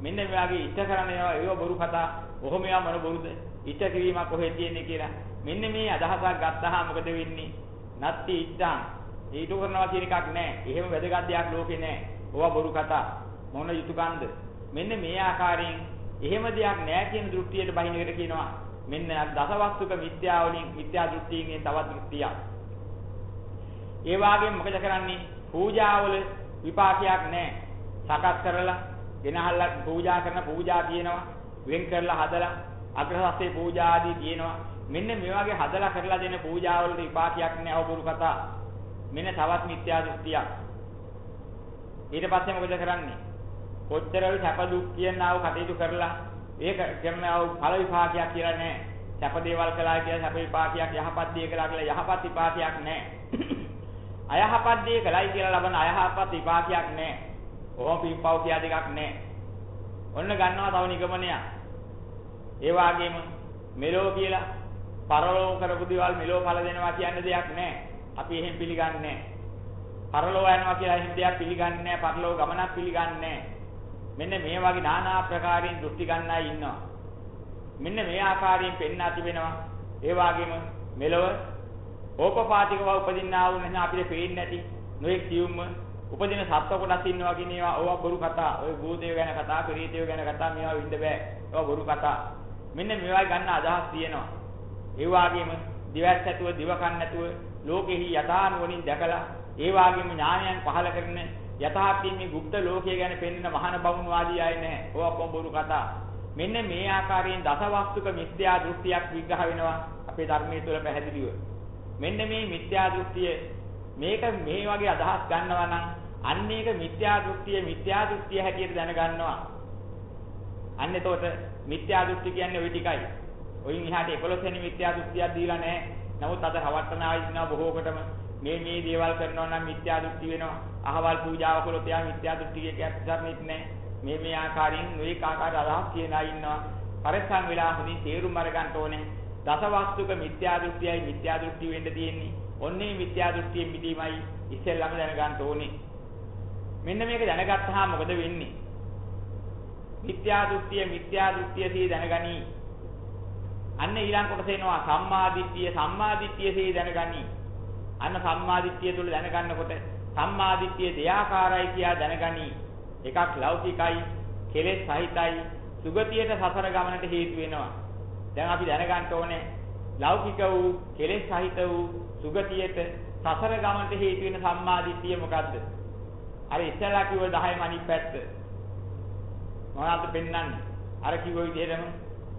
[SPEAKER 1] මෙන්න මේ වගේ ඉත්ත කරන ඒවා ඒව බොරු කතා. කොහොම යා මොන බොරුද? ඉත්ත කිරීමක් කොහෙද තියෙන්නේ කියලා මෙන්න මේ අදහසක් ගත්තාම මොකද වෙන්නේ? නත්ති ඉච්ඡාන්. ඊට කරනවා කියන එකක් නැහැ. එහෙම වැදගත් දෙයක් ලෝකේ නැහැ. ඕවා බොරු කතා. මොන යුතුයකන්ද? මෙන්න මේ ආකාරයෙන් එහෙම දෙයක් නැහැ කියන දෘෂ්ටියට බහින එකට කියනවා මෙන්න දසවස්තුක මිත්‍යා වලින් මිත්‍යා දෘෂ්ටියෙන් තවත් දෘෂ්ටියක්. ඒ වගේම මොකද කරන්නේ? පූජාවල විපාකයක් නැහැ. සකස් කරලා ගෙනහල්ලා පූජා කරන පූජා තියෙනවා. වෙන් කරලා හදලා අග්‍රහස්තේ පූජා ආදී තියෙනවා. මෙන්න මේ වගේ හදලා කරලා දෙන පූජාවලට විපාකයක් නෑ අවබෝධ කතා. මෙන්න තවත් මිත්‍යා දෘෂ්ටියක්. ඊට පස්සේ මොකද කරන්නේ? කොච්චරල් සැප දුක් කියනව කටයුතු කරලා ඒක කරනව ඵල විපාකයක් කියලා නෑ. සැප දේවල් කළා කියලා සැප විපාකයක් යහපත් දේ කළා කියලා යහපත් විපාකයක් නෑ. අයහපත් දේ කළයි කියලා ලබන අයහපත් විපාකයක් නෑ. ඕම පිම්පව් කියා දෙකක් නෑ. ඔන්න ගන්නවා තව නිගමනයක්. ඒ වගේම මෙලෝ කියලා පරලෝක කරපු දේවල් මෙලෝ ඵල දෙනවා කියන දෙයක් නැහැ. අපි එහෙම පිළිගන්නේ නැහැ. පරලෝ යනවා කියලා එහෙම දෙයක් පිළිගන්නේ නැහැ. පරලෝ ගමනක් පිළිගන්නේ නැහැ. මෙන්න මේ වගේ নানা ආකාරයෙන් දෘෂ්ටි ගන්න අය ඉන්නවා. මෙන්න මේ ආකාරයෙන් පෙන්වා තිබෙනවා. ඒ වගේම මෙලව ඕපපාතිකව උපදින්නා වූ නැහැ අපිට පේන්නේ නැති නොඑක් සියුම්ම උපදින සත්ව කොටස් ඉන්නවා කියන ඒවා ඕවා බොරු කතා. ඔය භූතය ගැන කතා, ප්‍රේතය ගැන කතා මේවා විඳ බෑ. ඒවා බොරු කතා. මෙන්න මේවා ගන්න අදහස් තියෙනවා. ඒ වගේම දිවස් ඇතුව දිව කන් නැතුව ලෝකෙහි යථානුවණින් දැකලා ඒ වගේම ඥානයන් පහල කරන යථාර්ථයෙන් මේ গুপ্ত ලෝකය ගැන පෙන්වන මහාන බවුන් වාදී අය නැහැ. ඕවා කොඹුරු කතා. මෙන්න මේ ආකාරයෙන් දසවස්තුක මිත්‍යා දෘෂ්ටියක් විග්‍රහ වෙනවා අපේ ධර්මයේ තුල පැහැදිලිව. මෙන්න මේ මිත්‍යා දෘෂ්ටිය මේක මේ වගේ අදහස් ගන්නවා නම් අන්න ඒක මිත්‍යා දෘෂ්ටිය මිත්‍යා දෘෂ්ටිය හැටියට දැනගන්නවා. අන්න එතකොට මිත්‍යා දෘෂ්ටි කියන්නේ ওই ටිකයි. ඔයින් එහාට 11 වෙනි මිත්‍යා දෘෂ්ටියක් දීලා නැහැ. නමුත් අද රවට්ටන ආයි ඉන්නවා බොහෝ කොටම මේ මේ දේවල් කරනවා නම් මිත්‍යා දෘෂ්ටි වෙනවා. අහවල් පූජාව කළොත් එයා මිත්‍යා දෘෂ්ටි කියයක් ධර්මෙත් නැහැ. මේ මේ ආකාරයෙන් මේක ආකාර අදහස් කියන අය ඉන්නවා. පරිස්සම් වෙලා හොඳින් තේරුම් අරගන්න ඕනේ. දසවස්තුක මිත්‍යා දෘෂ්ටියයි මිත්‍යා දෘෂ්ටි වෙන්න තියෙන්නේ. ඔන්නේ මිත්‍යා දෘෂ්ටියෙන් මිදීමයි ඉස්සෙල්ලාම දැනගන්න ඕනේ. මෙන්න මේක දැනගත්තාම මොකද වෙන්නේ? මිත්‍යා දෘෂ්ටිය මිත්‍යා දෘෂ්ටිය සේ දැනගනි. අන්න ඊළඟ කොටස එනවා සම්මා දිට්ඨිය සම්මා දිට්ඨිය සේ දැනගනි. අන්න සම්මා දිට්ඨිය තුල දැනගන්නකොට සම්මා දිට්ඨිය දෙයාකාරයි කියා දැනගනි. එකක් ලෞකිකයි, කෙලෙස් සහිතයි, සුගතියට සසර ගමනට හේතු වෙනවා. දැන් අපි දැනගන්න ඕනේ ලෞකික වූ, කෙලෙස් සහිත වූ සුගතියට සසර ගමනට හේතු වෙන සම්මා දිට්ඨිය මොකද්ද? අර ඉස්සලා කිව්ව 10ම අනිත් පැත්ත. මොනවද පෙන්වන්නේ? අර කිව්ව විදිහටම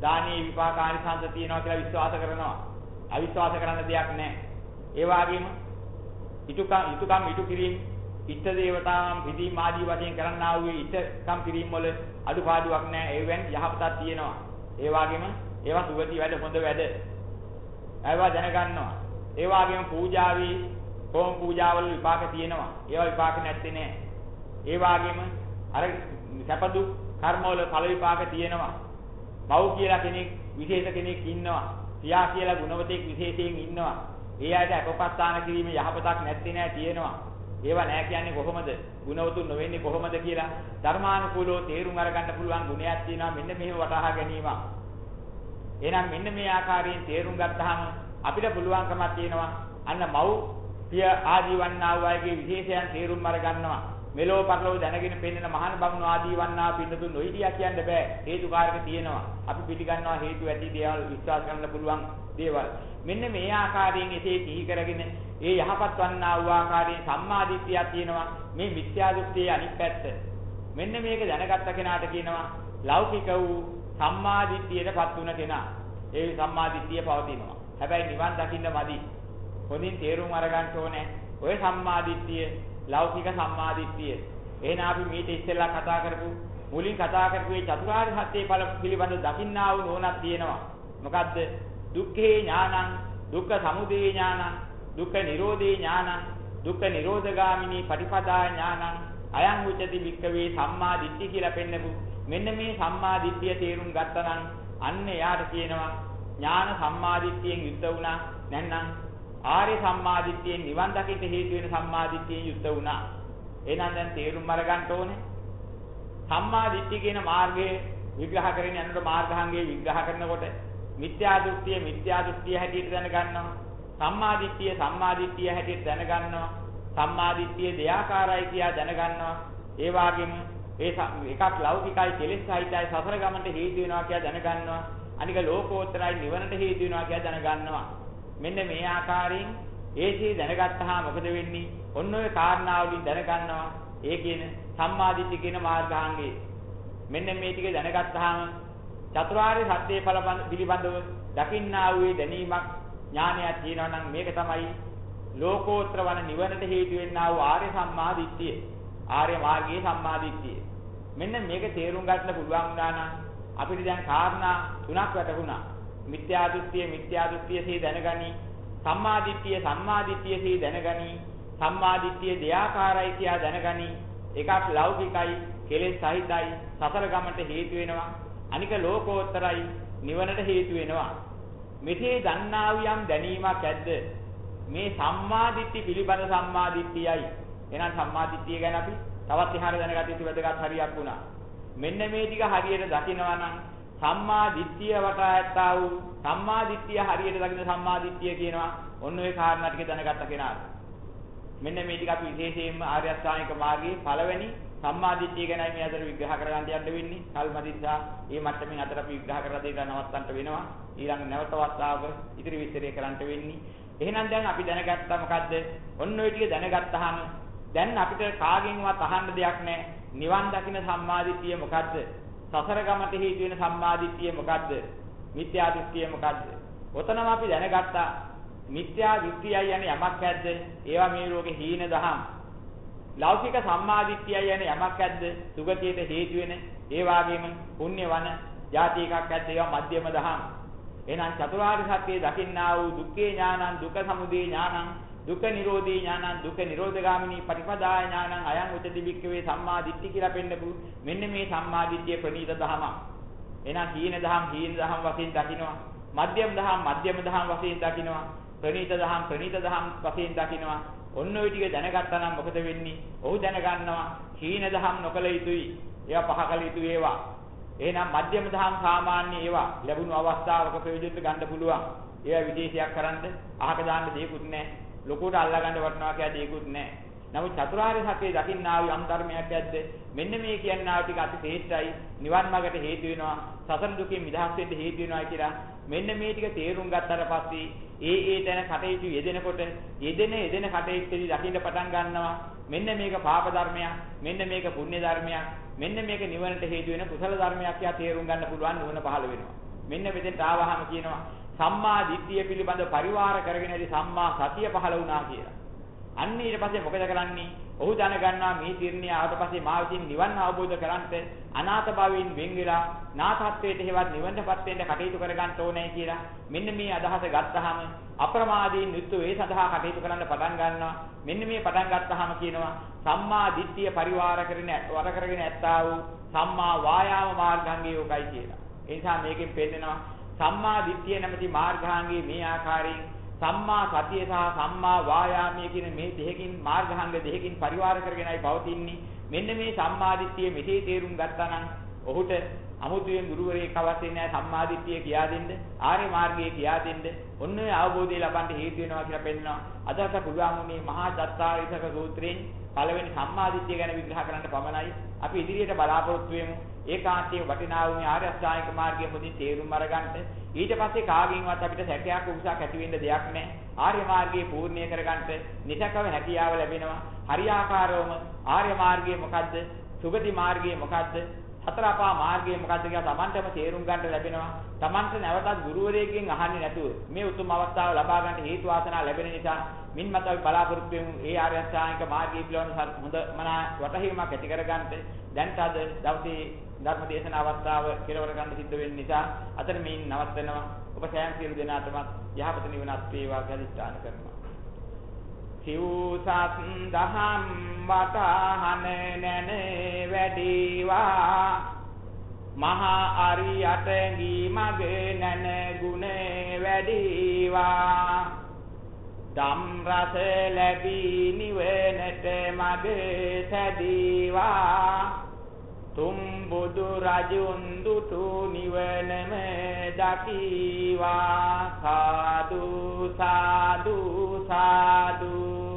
[SPEAKER 1] දානීය විපාක ආනිසංස තියෙනවා කියලා විශ්වාස කරනවා. අවිශ්වාස කරන්න දෙයක් නැහැ. ඒ වගේම ඊතුකම් ඊතුකම් ඊතු කිරීම ඉෂ්ට දේවතාවම් පිළිම ආදී වශයෙන් කරන්නා වූ ඉෂ්ටකම් කිරීම වල අඩුපාඩුවක් නැහැ. ඒවෙන් යහපතක් තියෙනවා. ඒ වගේම ඒවා සුගති වැඩ හොඳ වැඩ. ඒවා දැනගන්නවා. ඒ වගේම පූජාවේ කොම් පූජාවල විපාක තියෙනවා. ඒවා විපාක නැත්තේ නෑ. ඒ වගේම අර සැපදු කර්මවල ඵල විපාක තියෙනවා. මව් කියලා කෙනෙක් විශේෂ කෙනෙක් ඉන්නවා. පියා කියලා ගුණවතෙක් විශේෂයෙන් ඉන්නවා. ඒ අයට අපපස්ථාන කිරීම යහපතක් නැත්තේ නෑ තියෙනවා. ඒවා නෑ කියන්නේ කොහොමද? ගුණවතුන් නොවෙන්නේ කොහොමද කියලා ධර්මානුකූලව තේරුම් අරගන්න පුළුවන් ගුණයක් තියෙනවා. මෙන්න මෙහෙම වටහා ගැනීම. එහෙනම් මෙන්න මේ ආකාරයෙන් තේරුම් ගත්තාම අපිට පුළුවන්කමක් තියෙනවා අන්න මව් පිය ආදී වන්නා වූ අයගේ විශේෂයන් තේරුම් අරගන්නවා. මෙලෝ පරලෝ දැනගෙන පෙන්වන මහාන බමුණු ආදී වන්නා පින්නතුන් නොහිටියා කියන්න බෑ. හේතුකාරක තියෙනවා. අපි පිළිගන්නවා හේතු ඇති දේවල් විශ්වාස කරන්න පුළුවන් දේවල්. මෙන්න මේ ආකාරයෙන් එසේ සිහි කරගෙන ඒ යහපත් වන්නා වූ ආකාරයෙන් සම්මාදිට්ඨියක් තියෙනවා. මේ මිත්‍යා දෘෂ්ටියේ අනිත් පැත්ත. මෙන්න මේක දැනගත්ත කෙනාට කියනවා ලෞකික වූ සම්මාදිට්ඨියටපත් වුණ කෙනා. ඒ සම්මාදිට්ඨිය පවතිනවා. හැබැයි නිවන් දකින්න මදි. හොඳින් තේරුම් අරගන්න ඕනේ. ඔය සම්මාදිට්ඨිය ලෞකික සම්මාදිට්ඨිය. එහෙනම් අපි මීට ඉස්සෙල්ලා කතා කරපු මුලින් කතා කරපු මේ චතුරාර්ය සත්‍ය ඵල පිළිබඳ දකින්නා වූ නෝනක් තියෙනවා. මොකද්ද? දුක්ඛේ ඥානං, දුක්ඛ සමුදය ඥානං, දුක්ඛ නිරෝධේ ඥානං, දුක්ඛ නිරෝධගාමිනී පටිපදා ඥානං, අයං උච්චති වික්කවේ සම්මා දිට්ඨිය කියලා පෙන්නපු මෙන්න මේ සම්මා දිට්ඨිය තේරුම් ගත්තා නම් අන්න එයාට කියනවා ඥාන සම්මාදිට්ඨියෙන් යුක්ත වුණා නැත්නම් ආර්ය සම්මාදිට්ඨියෙන් නිවන් දකිට හේතු වෙන සම්මාදිට්ඨියෙන් යුක්ත වුණා. එහෙනම් දැන් තේරුම් අරගන්න ඕනේ. සම්මාදිට්ඨිය කියන මාර්ගය විග්‍රහ කරගෙන යනකොට මාර්ගාංගයේ විග්‍රහ කරනකොට මිත්‍යා දෘෂ්ටිය මිත්‍යා දෘෂ්ටිය හැටියට දැනගන්නවා. සම්මාදිට්ඨිය සම්මාදිට්ඨිය හැටියට දැනගන්නවා. සම්මාදිට්ඨිය දෙයාකාරයි කියා දැනගන්නවා. ඒ වගේම ඒ එකක් ලෞකිකයි කෙලෙස් සහිතයි සසර ගමනට හේතු වෙනවා කියලා දැනගන්නවා. අනික ලෝකෝත්තරයි නිවනට හේතු වෙනවා කියලා දැනගන්නවා. මෙන්න මේ ආකාරයෙන් ඒකේ දැනගත්තාම මොකද වෙන්නේ? ඔන්න ඔය කාරණාවලින් දැනගන්නවා. ඒ කියන සම්මාදිට්ඨිය කියන මාර්ගාංගේ. මෙන්න මේ ටික දැනගත්තාම චතුරාර්ය සත්‍ය ඵල පිළිබඳව දකින්නා වූ දැනීමක් ඥානයක් තියෙනවා නම් මේක තමයි ලෝකෝත්තර වන නිවනට හේතු වෙන්නා වූ ආර්ය සම්මාදිට්ඨිය. ආර්ය මාර්ගයේ සම්මාදිට්ඨිය. මෙන්න මේක තේරුම් ගන්න පුළුවන් වුණා නම් අපිට දැන් කාරණා තුනක් වැටහුණා. මිත්‍යා දෘෂ්ටිය මිත්‍යා දෘෂ්ටියසේ දැනගනි. සම්මා දිට්ඨිය සම්මා දිට්ඨියසේ දැනගනි. සම්මා දිට්ඨිය දෙයාකාරයි කියා දැනගනි. එකක් ලෞකිකයි, කෙලෙස් සහිතයි, සතර ගමනට හේතු වෙනවා. අනික ලෝකෝත්තරයි, නිවනට හේතු වෙනවා. මෙසේ දන්නා වූ යම් දැනීමක් ඇද්ද? මේ සම්මා දිට්ඨි පිළිබඳ සම්මා දිට්ඨියයි. එහෙනම් සම්මා දිට්ඨිය ගැන අපි තවත් එහාට දැනගත යුතු වැදගත් හරියක් වුණා. මෙන්න මේ ටික හරියට දකිනවා නම් සම්මා දිට්ඨිය වටා ඇත්තා වූ සම්මා දිට්ඨිය හරියට දකින සම්මා දිට්ඨිය කියනවා ඔන්න ඔය කාරණා ටික දැනගත්ත කෙනාට. මෙන්න මේ ටික අපි විශේෂයෙන්ම ආර්ය අෂ්ටාංගික මාර්ගයේ පළවෙනි සම්මා දිට්ඨිය ගැනයි මේ අතර විග්‍රහ කරගන්න යන්න වෙන්නේ. කල්මදිස්සා මේ මට්ටමින් අතර අපි විග්‍රහ කරලා දෙන්න නවත්තන්න වෙනවා. ඊළඟ නැවත වතාවක ඉදිරි විස්තරය කරන්න වෙන්නේ. එහෙනම් දැන් අපි දැනගත්තා මොකද්ද? ඔන්න ඔය ටික දැනගත්තාම දැන් අපිට කාගෙන්වත් අහන්න දෙයක් නැහැ. නිවන් දකින්න සම්මාදිට්ඨිය මොකද්ද? සසර ගමට හේතු වෙන සම්මාදිට්ඨිය මොකද්ද? මිත්‍යා දෘෂ්ටිය මොකද්ද? ඔතනම අපි දැනගත්තා මිත්‍යා දෘෂ්ටියයි යන්නේ යමක් ඇද්ද? ඒවා මේ ලෝකේ හීන දහම්. ලෞකික සම්මාදිට්ඨියයි යන්නේ යමක් ඇද්ද? සුගතියට හේතු වෙන ඒ වාගේම පුණ්‍ය වන ಜಾති එකක් ඇද්ද? ඒවා මධ්‍යම දහම්. එහෙනම් චතුරාර්ය සත්‍යය දකින්නා වූ දුක්ඛේ ඥානං දුක්ඛ සමුදය ඥානං දුක්ඛ නිරෝධී ඥානං දුක්ඛ නිරෝධගාමිනී පටිපදාය ඥානං අයං උච්චති වික්කවේ සම්මා දිට්ඨි කියලා පෙන්නපු මෙන්න මේ සම්මා දිට්ඨිය ප්‍රණීත දහම. එහෙනම් හීන දහම් හීන දහම් වශයෙන් දකින්නවා. මධ්‍යම දහම් මධ්‍යම දහම් වශයෙන් දකින්නවා. ප්‍රණීත දහම් ප්‍රණීත දහම් වශයෙන් දකින්නවා. ඔන්න ඔය ටික දැනගත්තා නම් මොකද වෙන්නේ? ඔහු දැනගන්නවා හීන දහම් නොකල යුතුයි. ඒවා පහ කළ යුතු ඒවා. එහෙනම් මධ්‍යම දහම් සාමාන්‍ය ඒවා ලැබුණු අවස්ථාවක ප්‍රයෝජනෙට ගන්න පුළුවන්. ඒවා විදේශයක් කරන්ද අහක දාන්න දෙයක්වත් නැහැ. ලොකුට අල්ලා ගන්න වටනවා කියලා දෙයක්වත් නැහැ. නමුත් චතුරාර්ය සත්‍ය දකින්නා වූ යම් ධර්මයක් ඇද්ද? මෙන්න මේ කියන්නා ටික අති ශ්‍රේෂ්ඨයි නිවන් මාර්ගට හේතු වෙනවා. සසර දුකෙන් මිදහස් වෙන්න හේතු වෙනවා කියලා මෙන්න මේ ටික තේරුම් ගත්තට පස්සේ ඒ ඒ තැන කටයුතු යෙදෙනකොට යෙදෙන යෙදෙන කටයුත්තේදී දකින්න පටන් ගන්නවා. මෙන්න මේක පාප ධර්මයක් මෙන්න මේක පුණ්‍ය ධර්මයක් මෙන්න මේක නිවනට හේතු වෙන කුසල ධර්මයක් කියලා තේරුම් ගන්න පුළුවන් නුවණ පහළ වෙනවා. මෙන්න මෙතෙන්ට ආවහම කියනවා සම්මා දිට්ඨිය පිළිබඳ පරිවාර කරගෙන ඉති සම්මා සතිය පහළ වුණා කියලා. අන්න ඊට පස්සේ මොකද කරන්නේ? ඔහු දැනගන්නවා මේ තීරණය ආවට පස්සේ මා විසින් නිවන් අවබෝධ කරගන්නට අනාථ භාවයෙන් වෙන් වෙලා නාථත්වයට හේවත් නිවනටපත් වෙන්න කටයුතු කරගන්න ඕනේ කියලා මෙන්න මේ අදහස ගත්තාම අප්‍රමාදීන් යුක්ත වේ සඳහා කටයුතු කරන්න පටන් ගන්නවා. මෙන්න මේ පටන් ගත්තාම කියනවා සම්මා දිට්ඨිය පරිවාර කරගෙන වර කරගෙන ඇත්තා වූ සම්මා වායාම මාර්ගාංගය උකයි කියලා. ඒ නිසා මේකෙන් පෙන්නනවා සම්මා දිට්ඨිය නැමැති මාර්ගාංගයේ මේ ආකාරයෙන් සම්මා සතිය සහ සම්මා වායාමයේ කියන මේ දෙකකින් මාර්ගාංග දෙකකින් පරිවාර කරගෙනයි පවතින්නේ. මෙන්න මේ සම්මාදිට්ඨිය මෙසේ තේරුම් ගත්තා නම් ඔහුට අමුතුවෙන් ගුරුවරයෙක් අවශ්‍ය නැහැ සම්මාදිට්ඨිය කියා දෙන්න, ආර්ය මාර්ගය කියා දෙන්න. ඔන්න ඔය අවබෝධය ලබන්න හේතු වෙනවා කියලා පෙන්නනවා. අදට පුළුවන් මේ මහා දත්තාරිසක සූත්‍රයෙන් පළවෙනි සම්මාදිට්ඨිය ගැන විග්‍රහ කරන්න පමණයි. අපි ඉදිරියට බලාපොරොත්තු වෙමු. ඒකාන්තයේ වටිනා වූ ආර්ය අෂ්ටාංගික මාර්ගය මුදින් තේරුම් අරගන්න. ඊට පස්සේ කාගෙන්වත් අපිට සැකයක් උසක් ඇති වෙන්න දෙයක් නැහැ. ආර්ය මාර්ගයේ පූර්ණිය කරගන්න නිසකව හැකියාව ලැබෙනවා. හරියාකාරවම ආර්ය මාර්ගය මොකද්ද? සුගති මාර්ගය මොකද්ද? හතර අපා මාර්ගය මොකද්ද කියලා Tamanටම තේරුම් ගන්න ලැබෙනවා. Tamanට නැවතත් ගුරුවරයෙක්ගෙන් අහන්නේ නැතුව මේ උතුම් අවස්ථාව ලබා ගන්න හේතු වාසනා ලැබෙන නිසා මින් මත අපි බලාපොරොත්තු වෙමු ඒ ආර්ය අෂ්ටාංගික මාර්ගය පිළිබඳ හොඳ මනා වටහීමක් ඇති කරගන්න. දැන්ට අද දවසේ ධර්ම දේශන අවස්ථාව කෙලවර ගන්න සිද්ධ වෙන නිසා අතන මේන් නවත්වනවා. ඔබ සෑම සියලු දෙනාටම යහපත නිවනත් වේවා කියලා ස්ථාන කරනවා. සිව්සත් දහම් වතහන නැන වැඩිවා මහා අරියට ගී මග නැන ගුණ වැඩිවා ධම් රස ලැබී නිවනට මග සැදීවා තුම් බුදු රජුන් දුටු නිවනම දකීවා. සාදු සාදු සාදු.